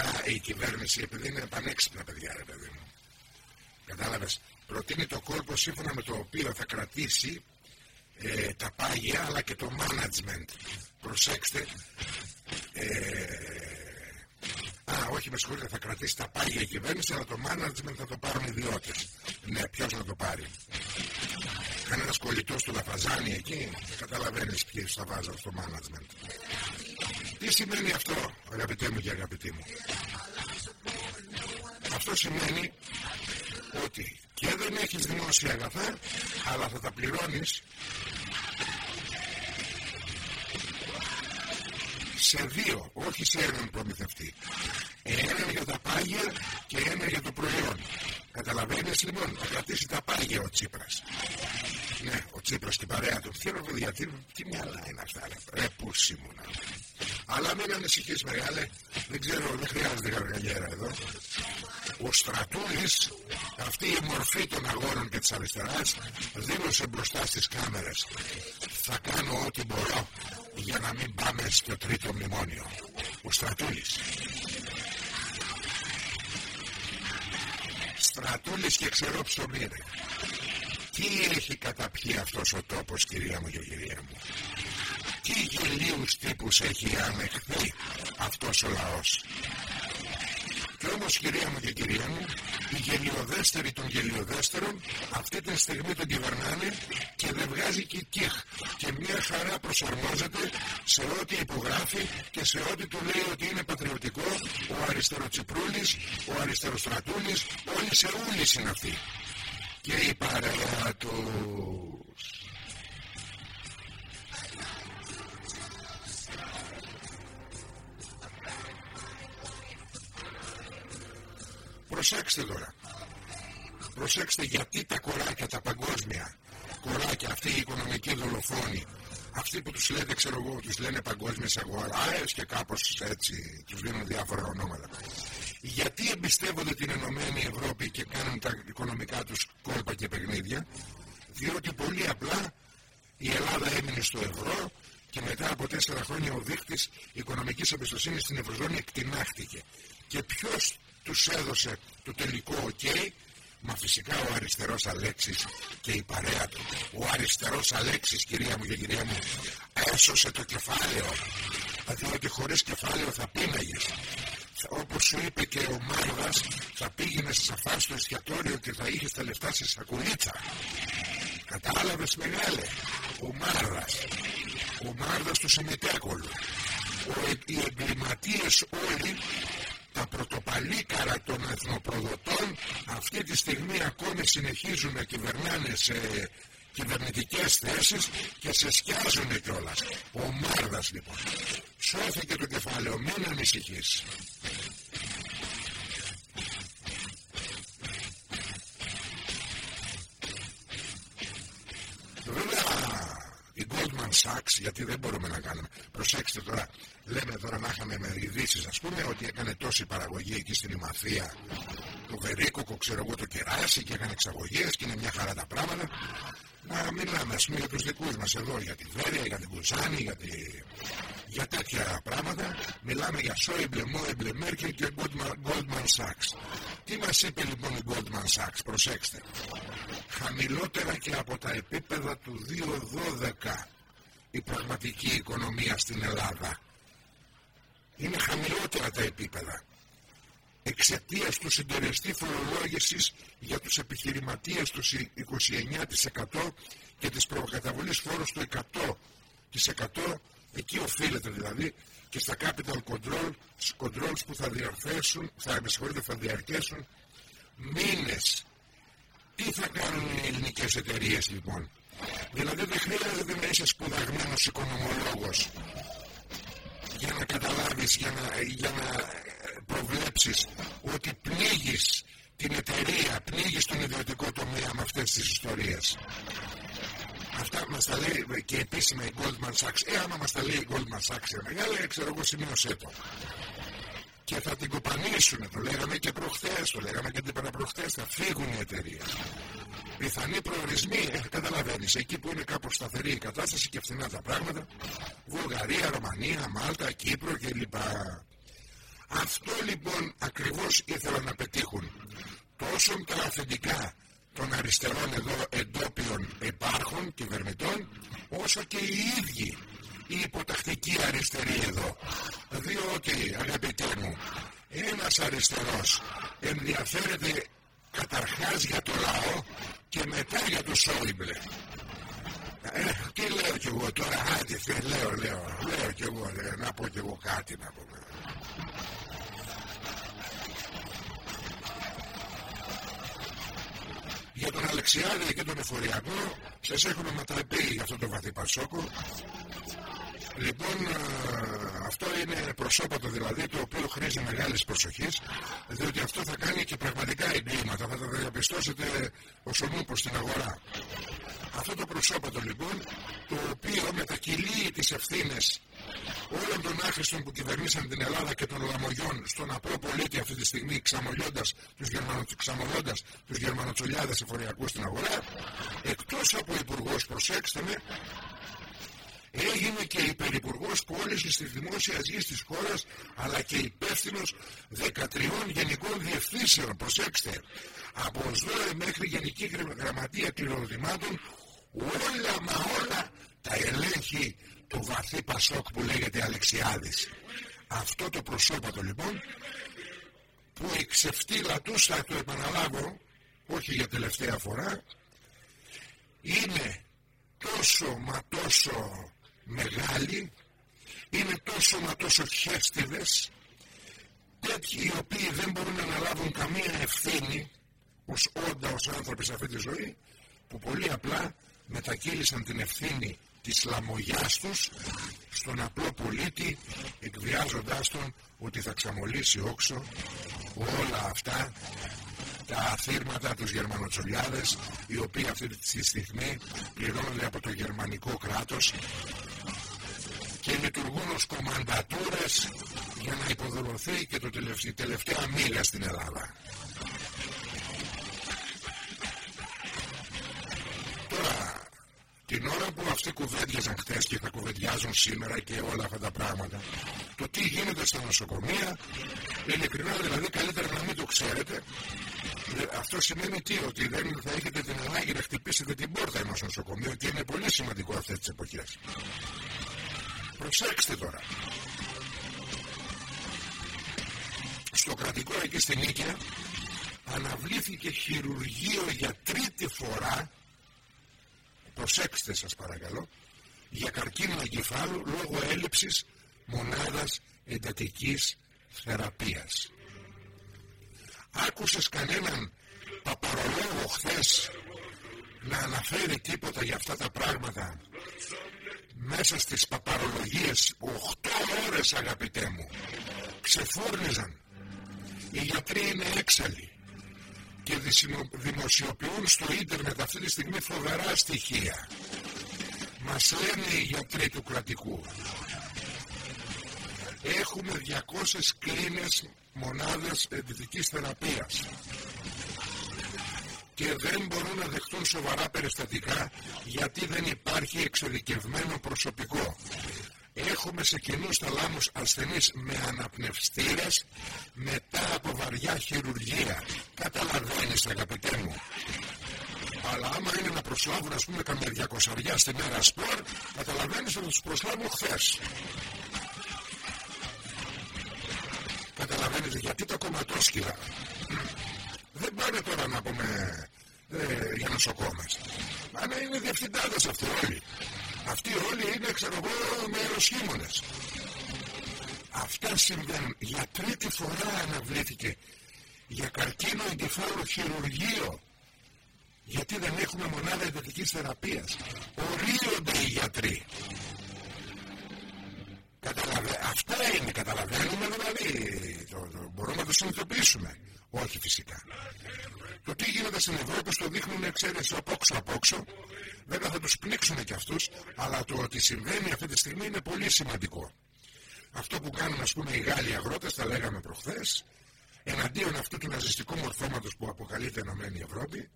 Και φυσικά η κυβέρνηση, επειδή είναι πανέξυπνα παιδιά, ρε παιδί μου. Κατάλαβες, προτείνει το κόλπο σύμφωνα με το οποίο θα κρατήσει ε, τα πάγια αλλά και το management. Προσέξτε. Ε, α, όχι, με συγχωρείτε, θα κρατήσει τα πάγια η κυβέρνηση, αλλά το management θα το πάρουν ιδιώτες. Ναι, ποιος να το πάρει. Κανένας κολλητός του Λαφαζάνη εκεί, καταλαβαίνεις ποιοι θα βάζω στο management. Τι σημαίνει αυτό, αγαπητέ μου και αγαπητοί μου; Αυτό σημαίνει ότι και δεν έχεις δημόσια αγαθά, αλλά θα τα πληρώνεις σε δύο, όχι σε έναν προμηθευτή. Ένα για τα πάγια και ένα για το προϊόν. Καταλαβαίνεις λοιπόν, θα κρατήσει τα πάγια ο Τσίπρας. Ναι, ο Τσίπρας και η παρέα του. Θέλω παιδιά, τι, τι μυαλά είναι αυτά, ρε, ρε ήμουνα. Αλλά μην ανησυχείς μεγάλε, δεν ξέρω, δεν χρειάζεται γαργαλιέρα εδώ. Ο Στρατούλης, αυτή η μορφή των αγόρων και της αριστεράς, δήλωσε μπροστά στις κάμερες. Θα κάνω ό,τι μπορώ για να μην πάμε στο τρίτο μνημόνιο. Ο Στρατούλης. Στρατούλης και ξέρω ψωμί Τι έχει καταπιεί αυτός ο τόπος κυρία μου και κυρία μου; Τι γελίους τύπους έχει ανεχθεί αυτός ο λαός; Και όμως κυρία μου και κυρία μου, οι γελιοδέστεροι των γελιοδέστερων αυτή τη στιγμή τον κυβερνάνε και δεν βγάζει και κιχ. Και μια χαρά προσαρμόζεται σε ό,τι υπογράφει και σε ό,τι του λέει ότι είναι πατριωτικό ο αριστεροτσιπρούλης, ο αριστεροστρατούλης, όλοι σε ούλης είναι αυτοί. Και η παρέα τους. Προσέξτε τώρα. Προσέξτε γιατί τα κοράκια, τα παγκόσμια κοράκια, αυτοί οι οικονομικοί δολοφόνοι, αυτοί που τους λέτε, ξέρω εγώ, τους λένε παγκόσμιες αγορές και κάπως έτσι τους δίνουν διάφορα ονόματα. Γιατί εμπιστεύονται την Ενωμένη Ευρώπη και κάνουν τα οικονομικά τους κόλπα και παιχνίδια, διότι πολύ απλά η Ελλάδα έμεινε στο ευρώ και μετά από τέσσερα χρόνια ο δείκτης οικονομικής εμπιστοσύνης στην Ευρωζώνη εκτινάχτηκε. Και ποιος τους έδωσε το τελικό ok Μα φυσικά ο αριστερός Αλέξης και η παρέα του. Ο αριστερός Αλέξης κυρία μου και κυρία μου Έσωσε το κεφάλαιο. Διότι χωρίς κεφάλαιο θα πίναγες όπως σου είπε και ο Μάρδας θα πήγαινε σε σαφά στο εστιατόριο και θα είχες τα λεφτά σε σακουλίτσα. Κατάλαβες μεγάλε ο Μάρδας ο Μάρδας του Σεμιτέκολου οι εγκληματίες όλοι τα πρωτοπαλίκαρα των εθνοπροδοτών αυτή τη στιγμή ακόμη συνεχίζουν να κυβερνάνε σε κυβερνητικές θέσεις και σε σκιάζουν κιόλας. Ο Μάρδας λοιπόν σώθηκε το κεφάλαιο, μην ανησυχείς. Goldman Sachs, γιατί δεν μπορούμε να κάνουμε. Προσέξτε τώρα, λέμε τώρα να είχαμε με ειδήσεις, ας πούμε, ότι έκανε τόση παραγωγή εκεί στην Ημαθία το Βερίκοκο, ξέρω εγώ, το κεράσι και έκανε εξαγωγές και είναι μια χαρά τα πράγματα. Να μιλάμε, ας πούμε, για τους δικούς μας εδώ, για τη Βέρεια, για την Κουζάνη, για, τη... για τέτοια πράγματα. Μιλάμε για Σόιμπλε, Μόιμπλε, Μέρκελ και Goldman Sachs. Τι μας είπε λοιπόν η Goldman Sachs, προσέξτε. Χαμηλότερα και από τα επίπεδα του 2012 η πραγματική οικονομία στην Ελλάδα. Είναι χαμηλότερα τα επίπεδα. Εξαιτίας του συντελεστή φορολόγησης για τους επιχειρηματίες του 29% και της προκαταβολής φόρου του 100% εκεί οφείλεται δηλαδή και στα capital control, controls που θα διαρθέσουν, θα, θα διαρκέσουν μήνες. Τι θα κάνουν οι ελληνικές εταιρείες λοιπόν; Δηλαδή δεν χρειάζεται να είσαι σπουδαγμένος οικονομολόγος για να καταλάβεις, για να, για να προβλέψεις ότι πνίγεις την εταιρεία, πνίγεις τον ιδιωτικό τομέα με αυτές τις ιστορίες. Αυτά μας τα λέει και επίσημα η Goldman Sachs. Ε, άμα μας τα λέει η Goldman Sachs, ε, μεγάλη, ξέρω εγώ, σημείωσέ το. Και θα την κοπανίσουν, το λέγαμε και προχθές, το λέγαμε και την παραπροχθές, θα φύγουν οι εταιρείες. Πιθανοί προορισμοί, ε, καταλαβαίνεις, εκεί που είναι κάπως σταθερή η κατάσταση και φθηνά τα πράγματα, Βουλγαρία, Ρωμανία, Μάλτα, Κύπρο κλπ. Αυτό λοιπόν ακριβώς ήθελαν να πετύχουν. Τόσο τα αφεντικά των αριστερών εδώ εντόπιων υπάρχουν κυβερνητών, όσο και οι ίδιοι οι υποτακτικοί αριστεροί εδώ. Διότι, αγαπητέ μου, ένας αριστερός ενδιαφέρεται καταρχάς για το λαό και μετά για το Σόιμπλε. Ε, τι λέω κι εγώ τώρα, άντε, λέω, λέω, λέω κι εγώ, λέω, να πω κι εγώ κάτι να πούμε. Για τον Αλεξιάδη και τον Εφοριακό σας έχουμε μεταπεί για αυτό το βαθύ Πασόκο Λοιπόν, αυτό είναι προσώπατο δηλαδή το οποίο χρήζει μεγάλης προσοχής, διότι αυτό θα κάνει και πραγματικά εγκλήματα. Θα τα διαπιστώσετε ως ομούπο στην αγορά. Αυτό το προσώπατο λοιπόν, το οποίο μετακυλεί τις ευθύνες όλων των άχρηστων που κυβερνήσαν την Ελλάδα και των λαμογιών στον απλό πολίτη αυτή τη στιγμή, ξαμολώντα τους Γερμανο, τους Γερμανοτσολιάδες εφοριακούς στην αγορά, εκτός από υπουργός, προσέξτε με, έγινε και υπερυπουργός πώλησης της δημόσιας γης της χώρας, αλλά και υπεύθυνος 13 γενικών διευθύνσεων. Προσέξτε, από ΣΔΟΕ μέχρι Γενική Γραμματεία Κληροδημάτων, όλα μα όλα τα ελέγχει το βαθύ Πασόκ που λέγεται Αλεξιάδης. Αυτό το προσώπατο λοιπόν που η ξεφτύλα του θα το επαναλάβω όχι για τελευταία φορά είναι τόσο μα τόσο μεγάλοι είναι τόσο μα τόσο χέστηδες τέτοιοι οι οποίοι δεν μπορούν να αναλάβουν καμία ευθύνη ως όντα, ως άνθρωποι σε αυτή τη ζωή που πολύ απλά μετακύλησαν την ευθύνη της λαμογιάς τους στον απλό πολίτη εκβιάζοντάς τον ότι θα ξαμολύσει όξο όλα αυτά τα αθήρματα τους Γερμανοτσολιάδες οι οποίοι αυτή τη στιγμή πληρώνονται από το γερμανικό κράτος και λειτουργούν ως κομμαντατούρες για να υποδηλωθεί και το τελευταία, τελευταία μίλια στην Ελλάδα. Τώρα, την ώρα που αυτοί κουβέντιαζαν χτες και θα κουβεντιάζουν σήμερα και όλα αυτά τα πράγματα, το τι γίνεται στα νοσοκομεία, ειλικρινά δηλαδή καλύτερα να μην το ξέρετε. Ε, αυτό σημαίνει τι, ότι δεν θα έχετε την ανάγκη να χτυπήσετε την πόρτα ενός νοσοκομείου και είναι πολύ σημαντικό αυτές τις εποχές. Προσέξτε τώρα. Στο κρατικό εκεί στην Νίκαια αναβλήθηκε χειρουργείο για τρίτη φορά προσέξτε σας παρακαλώ για καρκίνο εγκεφάλου λόγω έλλειψης μονάδας εντατικής θεραπείας. Άκουσες κανέναν παπαρολόγο χθες να αναφέρει τίποτα για αυτά τα πράγματα; Μέσα στις παπαρολογίες 8 ώρες αγαπητέ μου ξεφούρνιζαν οι γιατροί είναι έξαλλοι και δημοσιοποιούν στο ίντερνετ αυτή τη στιγμή φοβερά στοιχεία. Μας λένε οι γιατροί του κρατικού. Έχουμε 200 κλίνες μονάδες εντυπικής θεραπείας και δεν μπορούν να δεχτούν σοβαρά περιστατικά γιατί δεν υπάρχει εξειδικευμένο προσωπικό. Έχουμε σε κοινούς θαλάμους ασθενείς με αναπνευστήρες μετά από βαριά χειρουργία. Καταλαβαίνεις αγαπητέ μου. Αλλά άμα είναι να προσλάβουν ας πούμε καμιά διακοσαριά στην μέρα σπορ, καταλαβαίνεις ότι τους προσλάβουν χθες. Καταλαβαίνεις γιατί τα κομματόσκυλα δεν πάνε τώρα να πούμε ε, για νοσοκόμες. Αλλά είναι διευθυντάδες αυτοί όλοι. Αυτοί όλοι είναι, ξέρω εγώ, με αεροσχήμονες. Αυτά συμβαίνουν. Για τρίτη φορά αναβλήθηκε για καρκίνο εγκεφάλου χειρουργείο. Γιατί δεν έχουμε μονάδα εντατικής θεραπείας. Ορίονται οι γιατροί. Καταλαβα... Αυτά είναι, καταλαβαίνουμε δηλαδή. Το, το, μπορούμε να το συνειδητοποιήσουμε. Όχι φυσικά. Το τι γίνεται στην Ευρώπη στο δείχνουν ξέρεις απόξω απόξω. Βέβαια θα τους πνίξουν και αυτούς, αλλά το ότι συμβαίνει αυτή τη στιγμή είναι πολύ σημαντικό. Αυτό που κάνουν ας πούμε οι Γάλλοι αγρότες, τα λέγαμε προχθές, εναντίον αυτού του ναζιστικού μορφώματος που αποκαλείται Ενωμένη Ευρώπη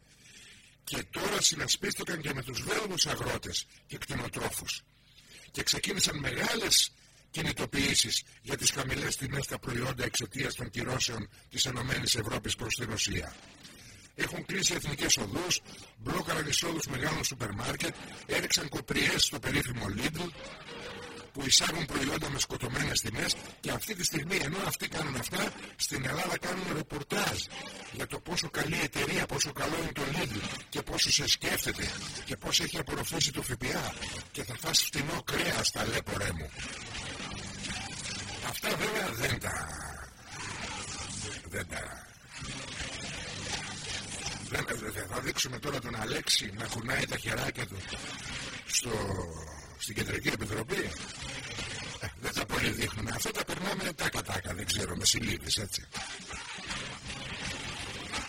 και τώρα συνασπίστηκαν και με τους Βέλγους αγρότες και κτηνοτρόφους και ξεκίνησαν μεγάλες κινητοποιήσεις για τις χαμηλές τιμές στα προϊόντα εξαιτίας των κυρώσεων της ΕΕ προς τη Ρωσία. Έχουν κλείσει εθνικές οδούς, μπλόκαραν εισόδους μεγάλων σούπερ μάρκετ, έριξαν κοπριές στο περίφημο Lidl, που εισάγουν προϊόντα με σκοτωμένες τιμές και αυτή τη στιγμή ενώ αυτοί κάνουν αυτά στην Ελλάδα κάνουν ρεπορτάζ για το πόσο καλή εταιρεία, πόσο καλό είναι το Lidl και πόσο σε σκέφτεται και πόσο έχει απορροφήσει το ΦΠΑ και θα φας φτηνό κρέας τα λέπορέ μου. Αυτά βέβαια δεν τα... δεν τα... Δεν, θα δείξουμε τώρα τον Αλέξη να κουνάει τα χεράκια του στο στην Κεντρική Επιτροπή. Ε, δεν τα πολύ δείχνουμε. Αυτό τα περνάμε τάκα-τάκα, δεν ξέρω, με συλλήβεις έτσι.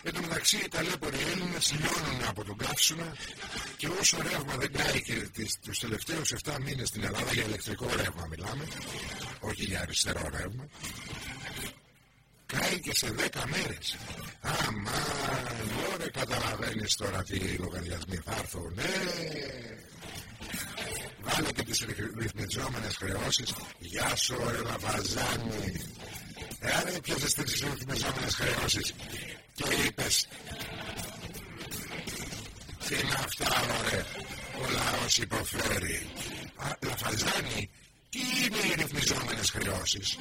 Εν τω μεταξύ οι ταλέποροι Έλληνες λιώνουν από τον καύσωνα και όσο ρεύμα δεν κάει και τις, τους τελευταίους 7 μήνες στην Ελλάδα για ηλεκτρικό ρεύμα μιλάμε, όχι για αριστερό ρεύμα, κάει και σε 10 μέρες. Αμάν, ωραία καταλαβαίνεις τώρα τι λογαριασμοί θα έρθουν. Ναι, Βάλε και τις ρυθμιζόμενες χρεώσεις. Γεια σου ρε Λαβαζάνη. Εάν έπιασες τις ρυθμιζόμενες χρεώσεις και είπες τι είναι αυτά ωραία ο λαός υποφέρει. Α, Λαφαζάνη, τι είναι οι ρυθμιζόμενες χρεώσεις;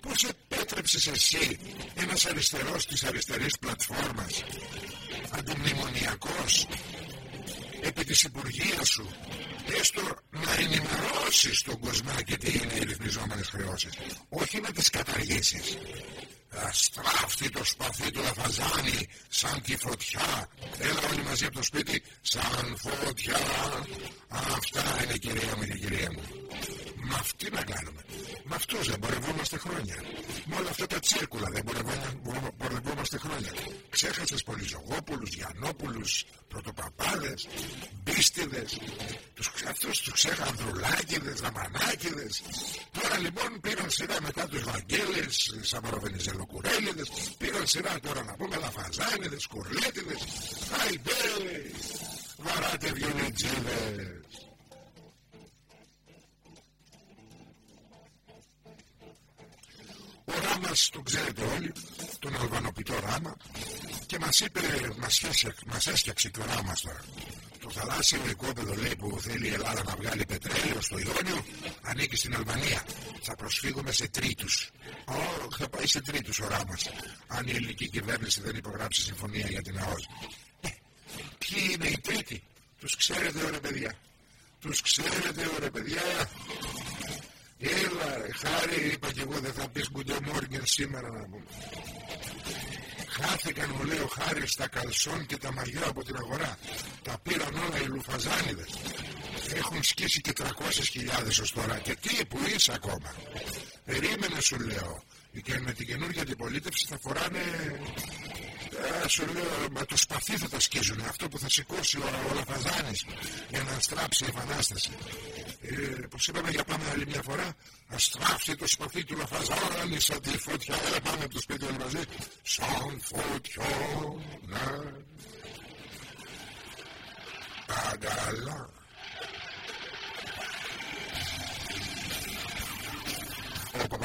Πώς επέτρεψες εσύ ένας αριστερός της αριστερής πλατφόρμας αντιμνημονιακός επί της υπουργείας σου έστω να ενημερώσεις τον κοσμάκι τι είναι οι ρυθμιζόμενες χρεώσεις όχι να τις καταργήσεις αστράφτη το σπαθί του λαφαζάνι σαν τη φωτιά. Έλα όλοι μαζί από το σπίτι σαν φωτιά. Αυτά είναι κυρία μου και κυρία μου. Με αυτή να κάνουμε. Με αυτούς δεν πορευόμαστε χρόνια. Με όλα αυτά τα τσίρκουλα δεν πορευόμαστε χρόνια. Ξέχασες Πολυζωγόπουλους, Γιαννόπουλους πρωτοπαπάδες, μπίστιδες. Τους, αυτούς τους ξέχαν δρουλάκιδες, δαμανάκιδες τώρα λοιπόν πήραν σειρά μετά τους Βαγγέλες Σαμαροβενιζελοκουρέλιδες πήραν σειρά τώρα να πούμε Λαφαζάνιδες, Κουρλέτιδες Αϊμπέ βαράτε δυο νετζίδες Ο Ράμας τον ξέρετε όλοι, τον αλβανοποιητό Ράμα και μας είπε, μας, μας έσκιαξε το Ράμας τώρα. Το θαλάσσιο οικόπεδο λέει που θέλει η Ελλάδα να βγάλει πετρέλαιο στο Ιδόνιο ανήκει στην Αλβανία. Θα προσφύγουμε σε τρίτους. Ω, θα πάει σε τρίτους ο Ράμας. Αν η ελληνική κυβέρνηση δεν υπογράψει συμφωνία για την ΑΟΣ. Ε, ποιοι είναι οι τρίτοι; Τους ξέρετε ωραία παιδιά. Τους ξέρετε ωραία παιδιά. Έλα ρε, χάρη είπα και εγώ δεν θα πεις Γκουντεμόργεν σήμερα να πούμε. Χάθηκαν μου λέει ο Χάρης στα καλσόν και τα μαγιό από την αγορά. Τα πήραν όλα οι λουφαζάνιδες. Έχουν σκίσει και 300.000 ως τώρα. Και τι που είσαι ακόμα; Περίμενε σου λέω. Και με την καινούργια αντιπολίτευση θα φοράνε ε, σου λέω με το σπαθί θα τα σκίζουν. Αυτό που θα σηκώσει ο, ο Λαφαζάνης για να στράψει η επανάσταση. Ε, πως είπαμε για πάμε άλλη μια φορά. Αστράφει το σπαθί του Λαφαζάνη σαν τη φωτιά. Έλα πάμε από το σπίτι όλοι μαζί. Σαν φωτιά ναι. Αγκαλά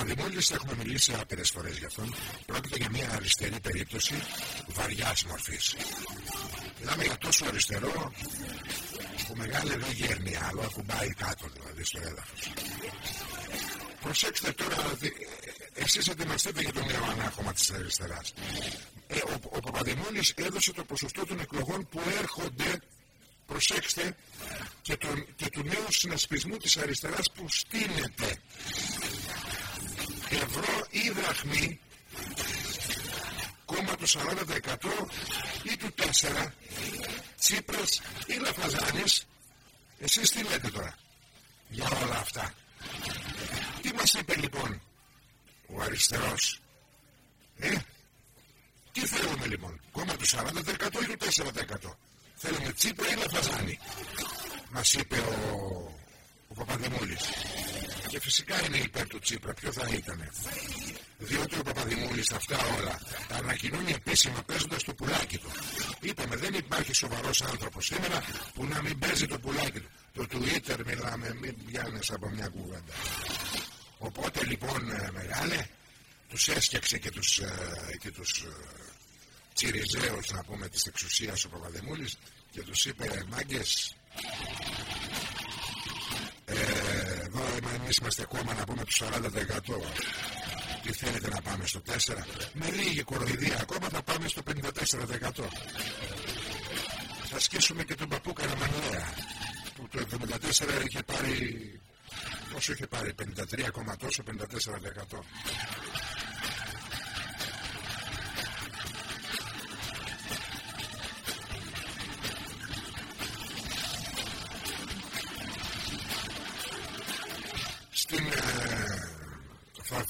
Ο Παπαδημόλης έχουμε μιλήσει άπειρες φορές για αυτόν. Πρόκειται για μια αριστερή περίπτωση βαριάς μορφής. Μιλάμε για τόσο αριστερό που μεγάλη δεν γέρνει άλλο, ακουμπάει κάτω δηλαδή στο έδαφος. Προσέξτε τώρα, εσείς ετοιμαστείτε για το νέο ανάχωμα της αριστεράς. Ε, ο, ο Παπαδημόλης έδωσε το ποσοστό των εκλογών που έρχονται, προσέξτε, και, τον, και του νέου συνασπισμού της αριστεράς που στείνεται ευρώ ή δραχμή. Κόμμα του 40% ή του 4 Τσίπρας ή Λαφαζάνης. Εσείς τι λέτε τώρα για όλα αυτά. Τι μας είπε λοιπόν ο αριστερός; Ε τι θέλουμε λοιπόν κόμμα του 40% ή του 4% θέλουμε Τσίπρα ή Λαφαζάνη. Μας είπε ο ο Παπαδημούλης. Και φυσικά είναι υπέρ του Τσίπρα. Ποιο θα ήταν. Διότι ο Παπαδημούλης αυτά όλα τα ανακοινώνει επίσημα παίζοντας το πουλάκι του. Είπαμε δεν υπάρχει σοβαρός άνθρωπος σήμερα που να μην παίζει το πουλάκι του. Το Twitter μιλάμε, μην πιάνεις από μια κουβέντα. Οπότε λοιπόν ε, μεγάλε τους έσκιαξε και τους, ε, και τους ε, τσιριζέους να πούμε της εξουσίας ο Παπαδημούλης και τους είπε μάγκες ε, εδώ εμείς είμαστε ακόμα να πούμε τους 40% τι θέλετε να πάμε στο 4 με λίγη κοροϊδία ακόμα θα πάμε στο 54% θα σκίσουμε και τον παππού Καραμανέα που το 74 είχε πάρει πόσο είχε πάρει 53 τόσο 54%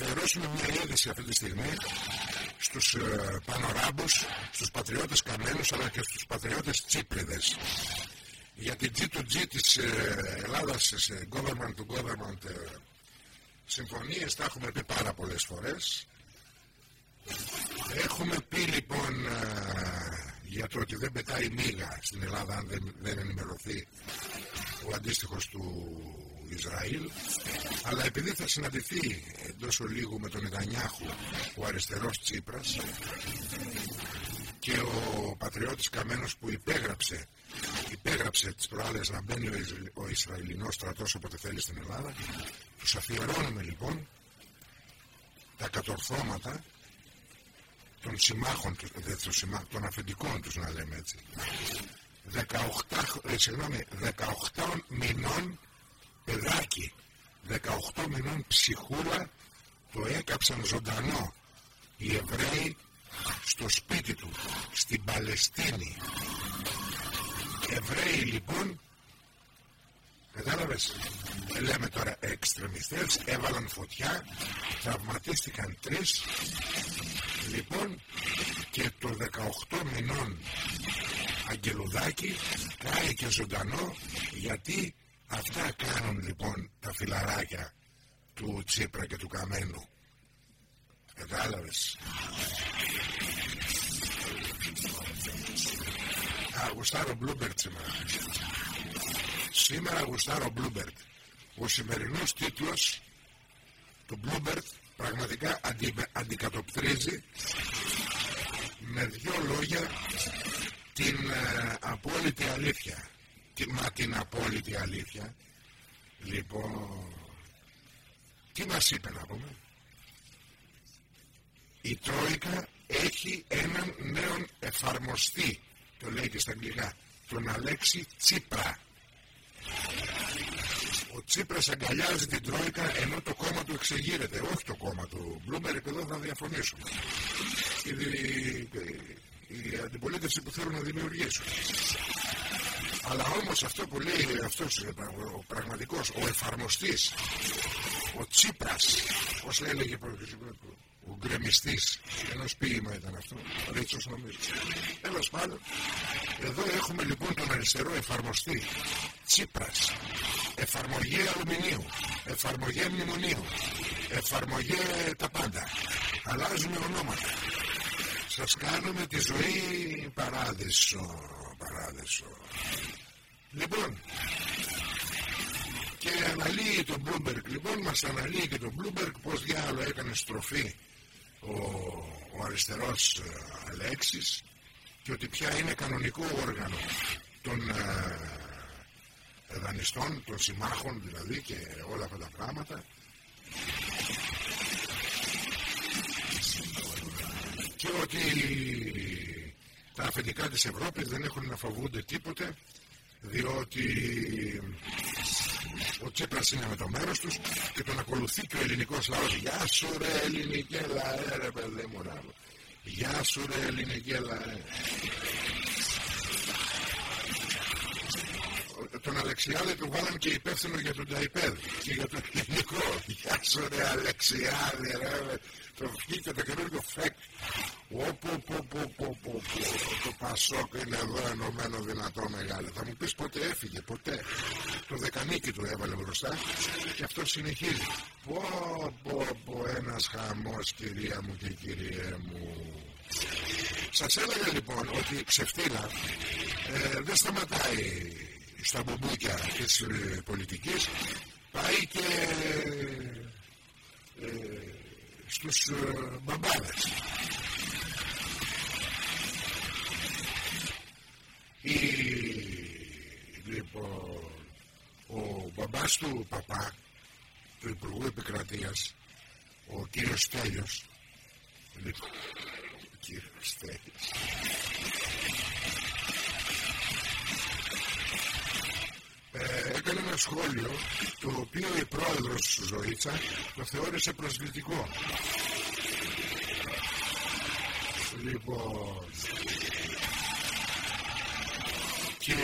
αφιερώσουμε μια είδηση αυτή τη στιγμή στους ε, πανοράμπους, στους πατριώτες καμένους αλλά και στους πατριώτες τσίπριδες. Για την G2G της ε, Ελλάδας σε government to government ε, συμφωνίες τα έχουμε πει πάρα πολλές φορές. Έχουμε πει λοιπόν ε, για το ότι δεν πετάει μίγα στην Ελλάδα αν δεν, δεν ενημερωθεί ο αντίστοιχος του Ισραήλ αλλά επειδή θα συναντηθεί εντός ολίγου με τον Ιδανιάχου ο αριστερός Τσίπρας και ο πατριώτης Καμένος που υπέγραψε υπέγραψε τις προάλλες να μπαίνει ο Ισραηλινός στρατός όποτε θέλει στην Ελλάδα τους αφιερώνουμε λοιπόν τα κατορθώματα των συμμάχων των αφεντικών τους να λέμε έτσι. 18, ε, συγγνώμη, 18 μηνών παιδάκι. 18 μηνών ψυχούλα το έκαψαν ζωντανό οι Εβραίοι στο σπίτι του στην Παλαιστίνη. Εβραίοι λοιπόν Κατάλαβες Λέμε τώρα εξτρεμιστές Έβαλαν φωτιά Τραυματίστηκαν τρεις. Λοιπόν Και το 18 μηνών Αγγελουδάκι Κάει και ζωντανό Γιατί Αυτά κάνουν λοιπόν τα φιλαράκια Του Τσίπρα και του Καμένου Κατάλαβες; Α, γουστάρω Μπλούμπερτ σήμερα. Σήμερα γουστάρω Μπλούμπερτ. Ο σημερινός τίτλος του Μπλούμπερτ πραγματικά αντι, αντικατοπτρίζει με δυο λόγια την ε, απόλυτη αλήθεια. Τι, μα την απόλυτη αλήθεια. Λοιπόν, τι μας είπε να πούμε; Η Τρόικα έχει έναν νέο εφαρμοστή το λέει και στα αγγλικά τον Αλέξη Τσίπρα ο Τσίπρας αγκαλιάζει την Τρόικα ενώ το κόμμα του εξεγείρεται όχι το κόμμα του Μπλούμερ και εδώ θα διαφωνήσουμε η, η, η αντιπολίτευση που θέλουν να δημιουργήσουν αλλά όμως αυτό που λέει αυτός ο πραγματικός ο εφαρμοστής ο Τσίπρας πώς λέει λέγε ο γκρεμιστής ενός ποίημα ήταν αυτό Ρίτσος νομίζω. Τέλος πάντων εδώ έχουμε λοιπόν τον αριστερό εφαρμοστή Τσίπρας. Εφαρμογή αλουμινίου εφαρμογή μνημονίου εφαρμογή τα πάντα. Αλλάζουμε ονόματα. Σας κάνουμε τη ζωή παράδεισο παράδεισο λοιπόν και αναλύει τον Bloomberg. Λοιπόν μας αναλύει και τον Bloomberg πως διάλογο έκανε στροφή ο, ο αριστερός ε, Αλέξης και ότι πια είναι κανονικό όργανο των ε, δανειστών, των συμμάχων δηλαδή και όλα αυτά τα πράγματα. Και ότι τα αφεντικά της Ευρώπης δεν έχουν να φοβούνται τίποτε διότι ο Τσίπρας είναι με το μέρος τους και τον ακολουθεί και ο ελληνικός λαός. Γεια σου ρε ελληνικέ λαέ ρε παιδί μου Γεια σου ρε ελληνικέ λαέ τον Αλεξιάδη του βάλαν και υπεύθυνο για τον Ταϊπέδ και για τον ελληνικό Γεια σου ρε Αλεξιάδη ρε το βγήκε το καινούργιο φεκ Όπου, πω, πω, πω, πω, το Πασόκ είναι εδώ ενωμένο δυνατό μεγάλο. Θα μου πεις ποτέ έφυγε, ποτέ. Το δεκανίκι του έβαλε μπροστά και αυτό συνεχίζει. Πω, πω, πω, ένας χαμός κυρία μου και κυριέ μου. Σας έλεγα λοιπόν ότι η ξεφτύλα ε, δεν σταματάει στα μπομπούκια της ε, πολιτικής. Πάει και στους ε, μπαμπάδες. Η, λοιπόν, ο μπαμπάς του παπά, του Υπουργού Επικρατείας, ο κύριος Στέλιος, λοιπόν, ο κύριος Στέλιος, σχόλιο το οποίο η πρόεδρος Ζωήτσα το θεώρησε προσβλητικό. Λοιπόν, και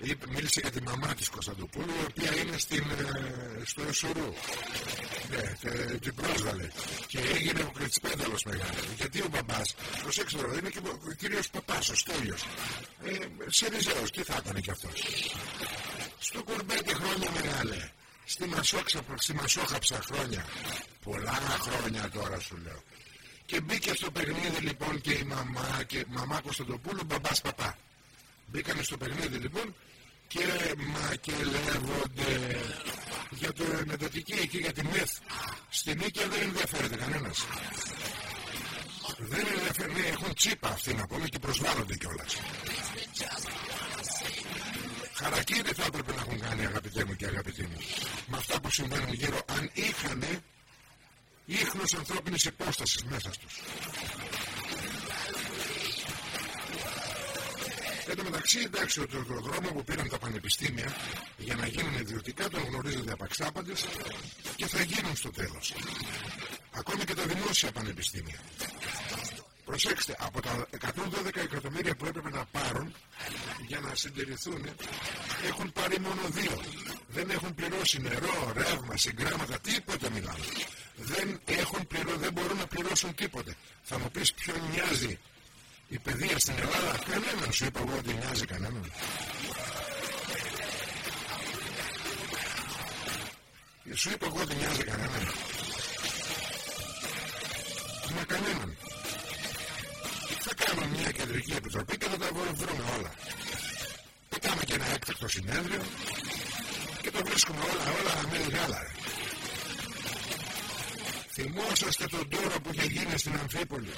είπε, μίλησε για τη μαμά της Κωνσταντοπούλου η οποία είναι στην, ε, στο Εσουρού ναι, την πρόσβαλε. Και έγινε ο Κριτσπένταλος μεγάλος. Γιατί ο μπαμπάς προσέξτε τώρα είναι και ο κύριος παπάς ο Στέλιος ε, σε Ριζέος τι θα ήταν κι αυτός. Στο Κορμπέτη χρόνια μεγάλε. Στη Μασόξα, στη Μασόχαψα χρόνια. Πολλά χρόνια τώρα σου λέω. Και μπήκε στο παιχνίδι λοιπόν και η μαμά και μαμά Κωνσταντοπούλου μπαμπάς παπά. Μπήκανε στο παιχνίδι λοιπόν και μακελεύονται για το μετατική εκεί για τη ΜΕΘ στην Νίκαια δεν ενδιαφέρεται κανένας. Δεν ενδιαφέρεται έχουν τσίπα αυτοί να πούμε και προσβάλλονται κιόλας. Χαρακτήρι θα έπρεπε να έχουν κάνει αγαπητέ μου και αγαπητοί μου. Με αυτά που συμβαίνουν γύρω αν είχαν ίχνος ανθρώπινης υπόστασης μέσα στους Εν τω μεταξύ, εντάξει, το, το δρόμο που πήραν τα πανεπιστήμια για να γίνουν ιδιωτικά τον γνωρίζονται απαξάπαντε και θα γίνουν στο τέλος. Ακόμη και τα δημόσια πανεπιστήμια. Προσέξτε, από τα 112 εκατομμύρια που έπρεπε να πάρουν για να συντηρηθούν, έχουν πάρει μόνο δύο. Δεν έχουν πληρώσει νερό, ρεύμα, συγκράματα, τίποτα μιλάμε. Δεν έχουν πληρώ, δεν μπορούν να πληρώσουν τίποτε. Θα μου πεις ποιο νοιάζει η παιδεία στην Ελλάδα κανέναν σου είπα εγώ ότι νοιάζει κανέναν. Σου είπα εγώ ότι νοιάζει κανέναν. Μα κανέναν. Θα κάνουμε μια κεντρική επιτροπή και θα τα βρούμε όλα. Πετάμε και ένα έκτακτο συνέδριο και το βρίσκουμε όλα όλα με γάλα θυμόσαστε τον τώρα που είχε γίνει στην Αμφίπολη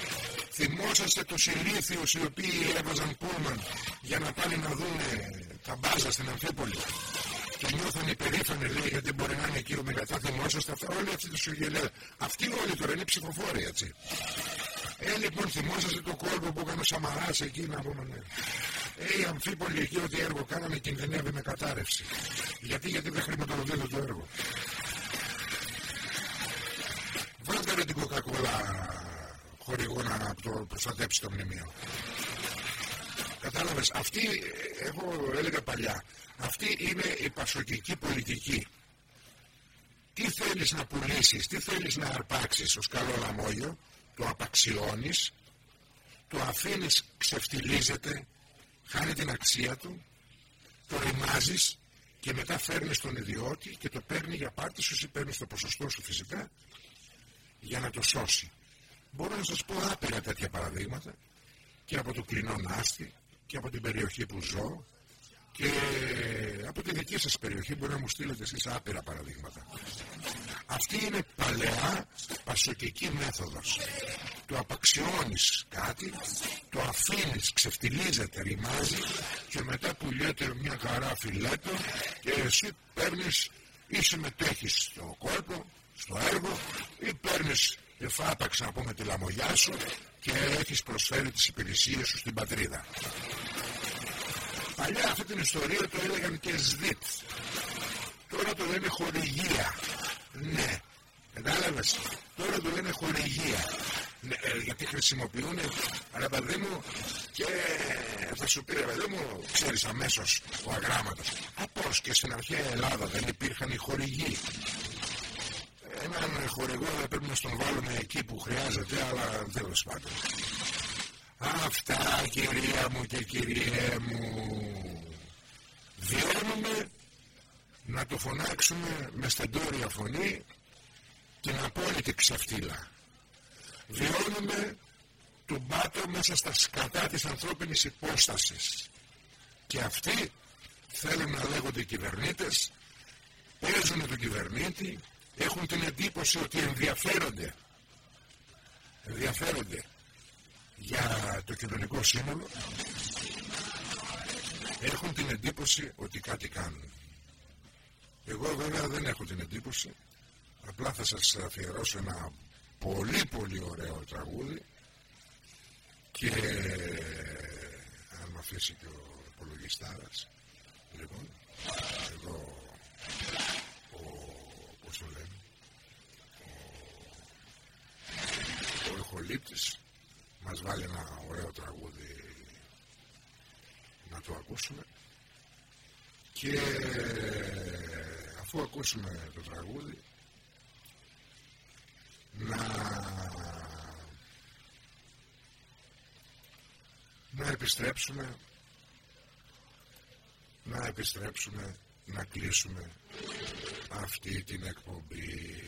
Θυμόσαστε τους ηλίθιους οι οποίοι έβαζαν πούλμαν για να πάνε να δουν τα μπάζα στην Αμφίπολη. Και νιώθαν υπερήφανοι λέει γιατί μπορεί να είναι εκεί ο Μεγαθά θυμόσαστε αυτά; Όλοι αυτοί τους σουγγελέδες αυτοί όλοι τώρα είναι ψηφοφόροι έτσι. Ε λοιπόν θυμόσαστε το κόλπο που έκανε ο Σαμαράς εκεί να πούμε ναι. Ε η Αμφίπολη εκεί ότι έργο κάναμε κινδυνεύει με κατάρρευση. Γιατί γιατί δεν χρηματοδοτείται το έργο. Βάλτε ρε την κοκακόλα χορηγό να το προστατέψει το μνημείο. Κατάλαβες, αυτή, εγώ έλεγα παλιά, αυτή είναι η πασοκική πολιτική. Τι θέλεις να πουλήσεις, τι θέλεις να αρπάξεις ως καλό λαμόγιο, το απαξιώνεις, το αφήνεις ξεφτιλίζεται, χάνει την αξία του, το ρημάζεις και μετά φέρνεις τον ιδιώτη και το παίρνει για πάρτι σου ή παίρνεις το ποσοστό σου φυσικά για να το σώσει. Μπορώ να σας πω άπειρα τέτοια παραδείγματα και από το κλεινό Νάστη και από την περιοχή που ζω και από τη δική σας περιοχή μπορεί να μου στείλετε εσείς άπειρα παραδείγματα. Αυτή είναι παλαιά πασοκική μέθοδος. Το απαξιώνεις κάτι, το αφήνεις, ξεφτιλίζεται, ρημάζει και μετά πουλιέται μια χαρά φιλέτο και εσύ παίρνεις ή συμμετέχεις στο κόλπο, στο έργο ή παίρνεις εφάπαξ να πούμε τη λαμογιά σου και έχεις προσφέρει τις υπηρεσίες σου στην πατρίδα. Παλιά αυτή την ιστορία το έλεγαν και ΣΔΙΤ. Τώρα το λένε χορηγία. Ναι. Κατάλαβες. Τώρα το λένε χορηγία. Ναι, ε, γιατί χρησιμοποιούν ρε παιδί μου και θα σου πει ρε παιδί μου ξέρεις αμέσως ο αγράμματος. Απός και στην αρχαία Ελλάδα δεν υπήρχαν οι χορηγοί έναν χορηγό θα πρέπει να στον βάλουμε εκεί που χρειάζεται, αλλά τέλος πάντων. Αυτά κυρία μου και κυριέ μου. Βιώνουμε να το φωνάξουμε με στεντόρια φωνή την απόλυτη ξεφτύλα. Βιώνουμε τον πάτο μέσα στα σκατά της ανθρώπινης υπόστασης. Και αυτοί θέλουν να λέγονται κυβερνήτες, παίζουν τον κυβερνήτη, έχουν την εντύπωση ότι ενδιαφέρονται. Ενδιαφέρονται για το κοινωνικό σύνολο. Έχουν την εντύπωση ότι κάτι κάνουν. Εγώ βέβαια δεν έχω την εντύπωση. Απλά θα σας αφιερώσω ένα πολύ πολύ ωραίο τραγούδι. Και αν με αφήσει και ο υπολογιστάρας λοιπόν εδώ ο πώς το λένε ο, ο ηχολήπτης μας βάλει ένα ωραίο τραγούδι να το ακούσουμε. Και αφού ακούσουμε το τραγούδι να να επιστρέψουμε να επιστρέψουμε να κλείσουμε αυτή την εκπομπή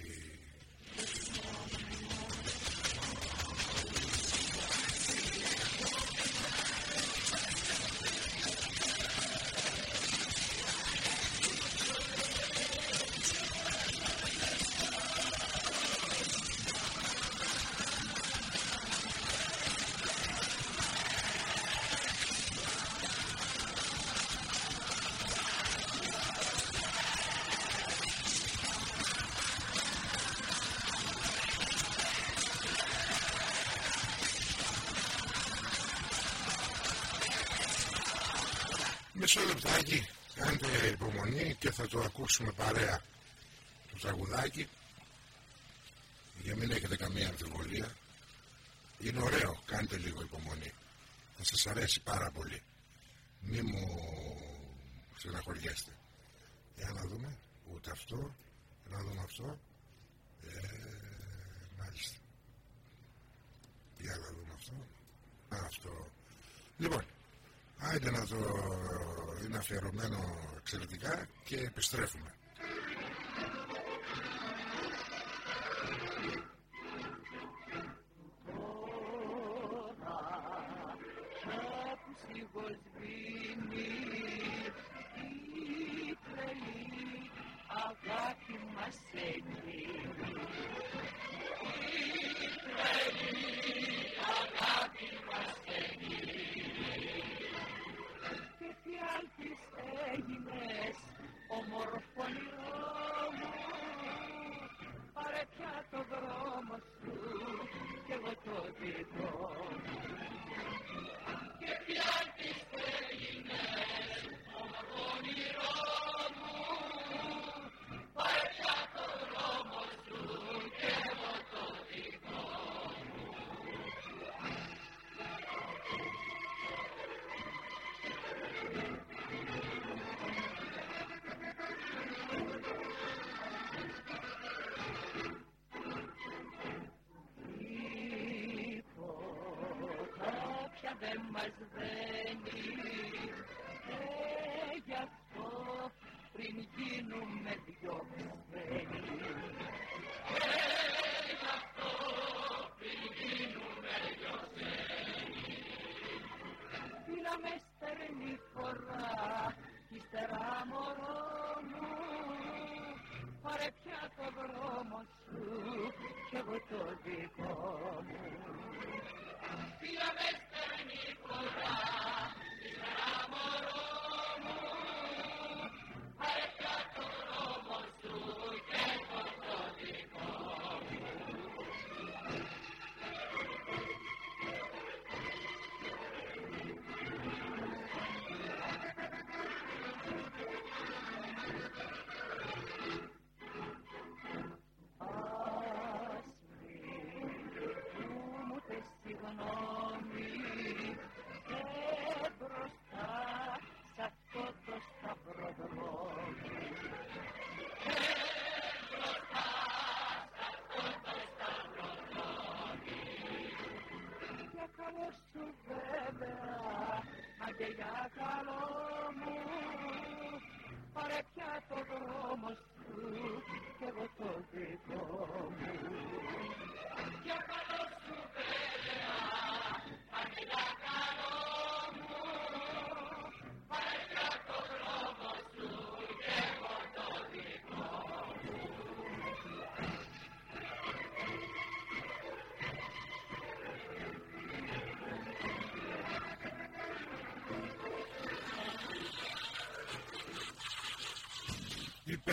ακούσουμε παρέα το τραγουδάκι για μην έχετε καμία αμφιβολία. Είναι ωραίο, κάντε λίγο υπομονή. Θα σας αρέσει πάρα πολύ. Μη μου στεναχωριέστε. Για να δούμε, ούτε αυτό, να δούμε αυτό. Ε, μάλιστα. Για να δούμε αυτό. Αυτό. Λοιπόν, Άιντε να το είναι αφιερωμένο εξαιρετικά και επιστρέφουμε.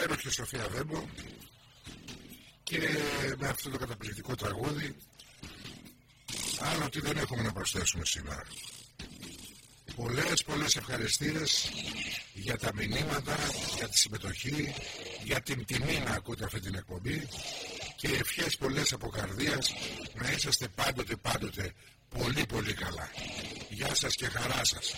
Υπέροχη Σοφία Βέμπο και με αυτό το καταπληκτικό τραγούδι άλλο τι δεν έχουμε να προσθέσουμε σήμερα. Πολλές πολλές ευχαριστίες για τα μηνύματα, για τη συμμετοχή, για την τιμή να ακούτε αυτή την εκπομπή και ευχές πολλές από καρδίας να είσαστε πάντοτε πάντοτε πολύ πολύ καλά. Γεια σας και χαρά σας.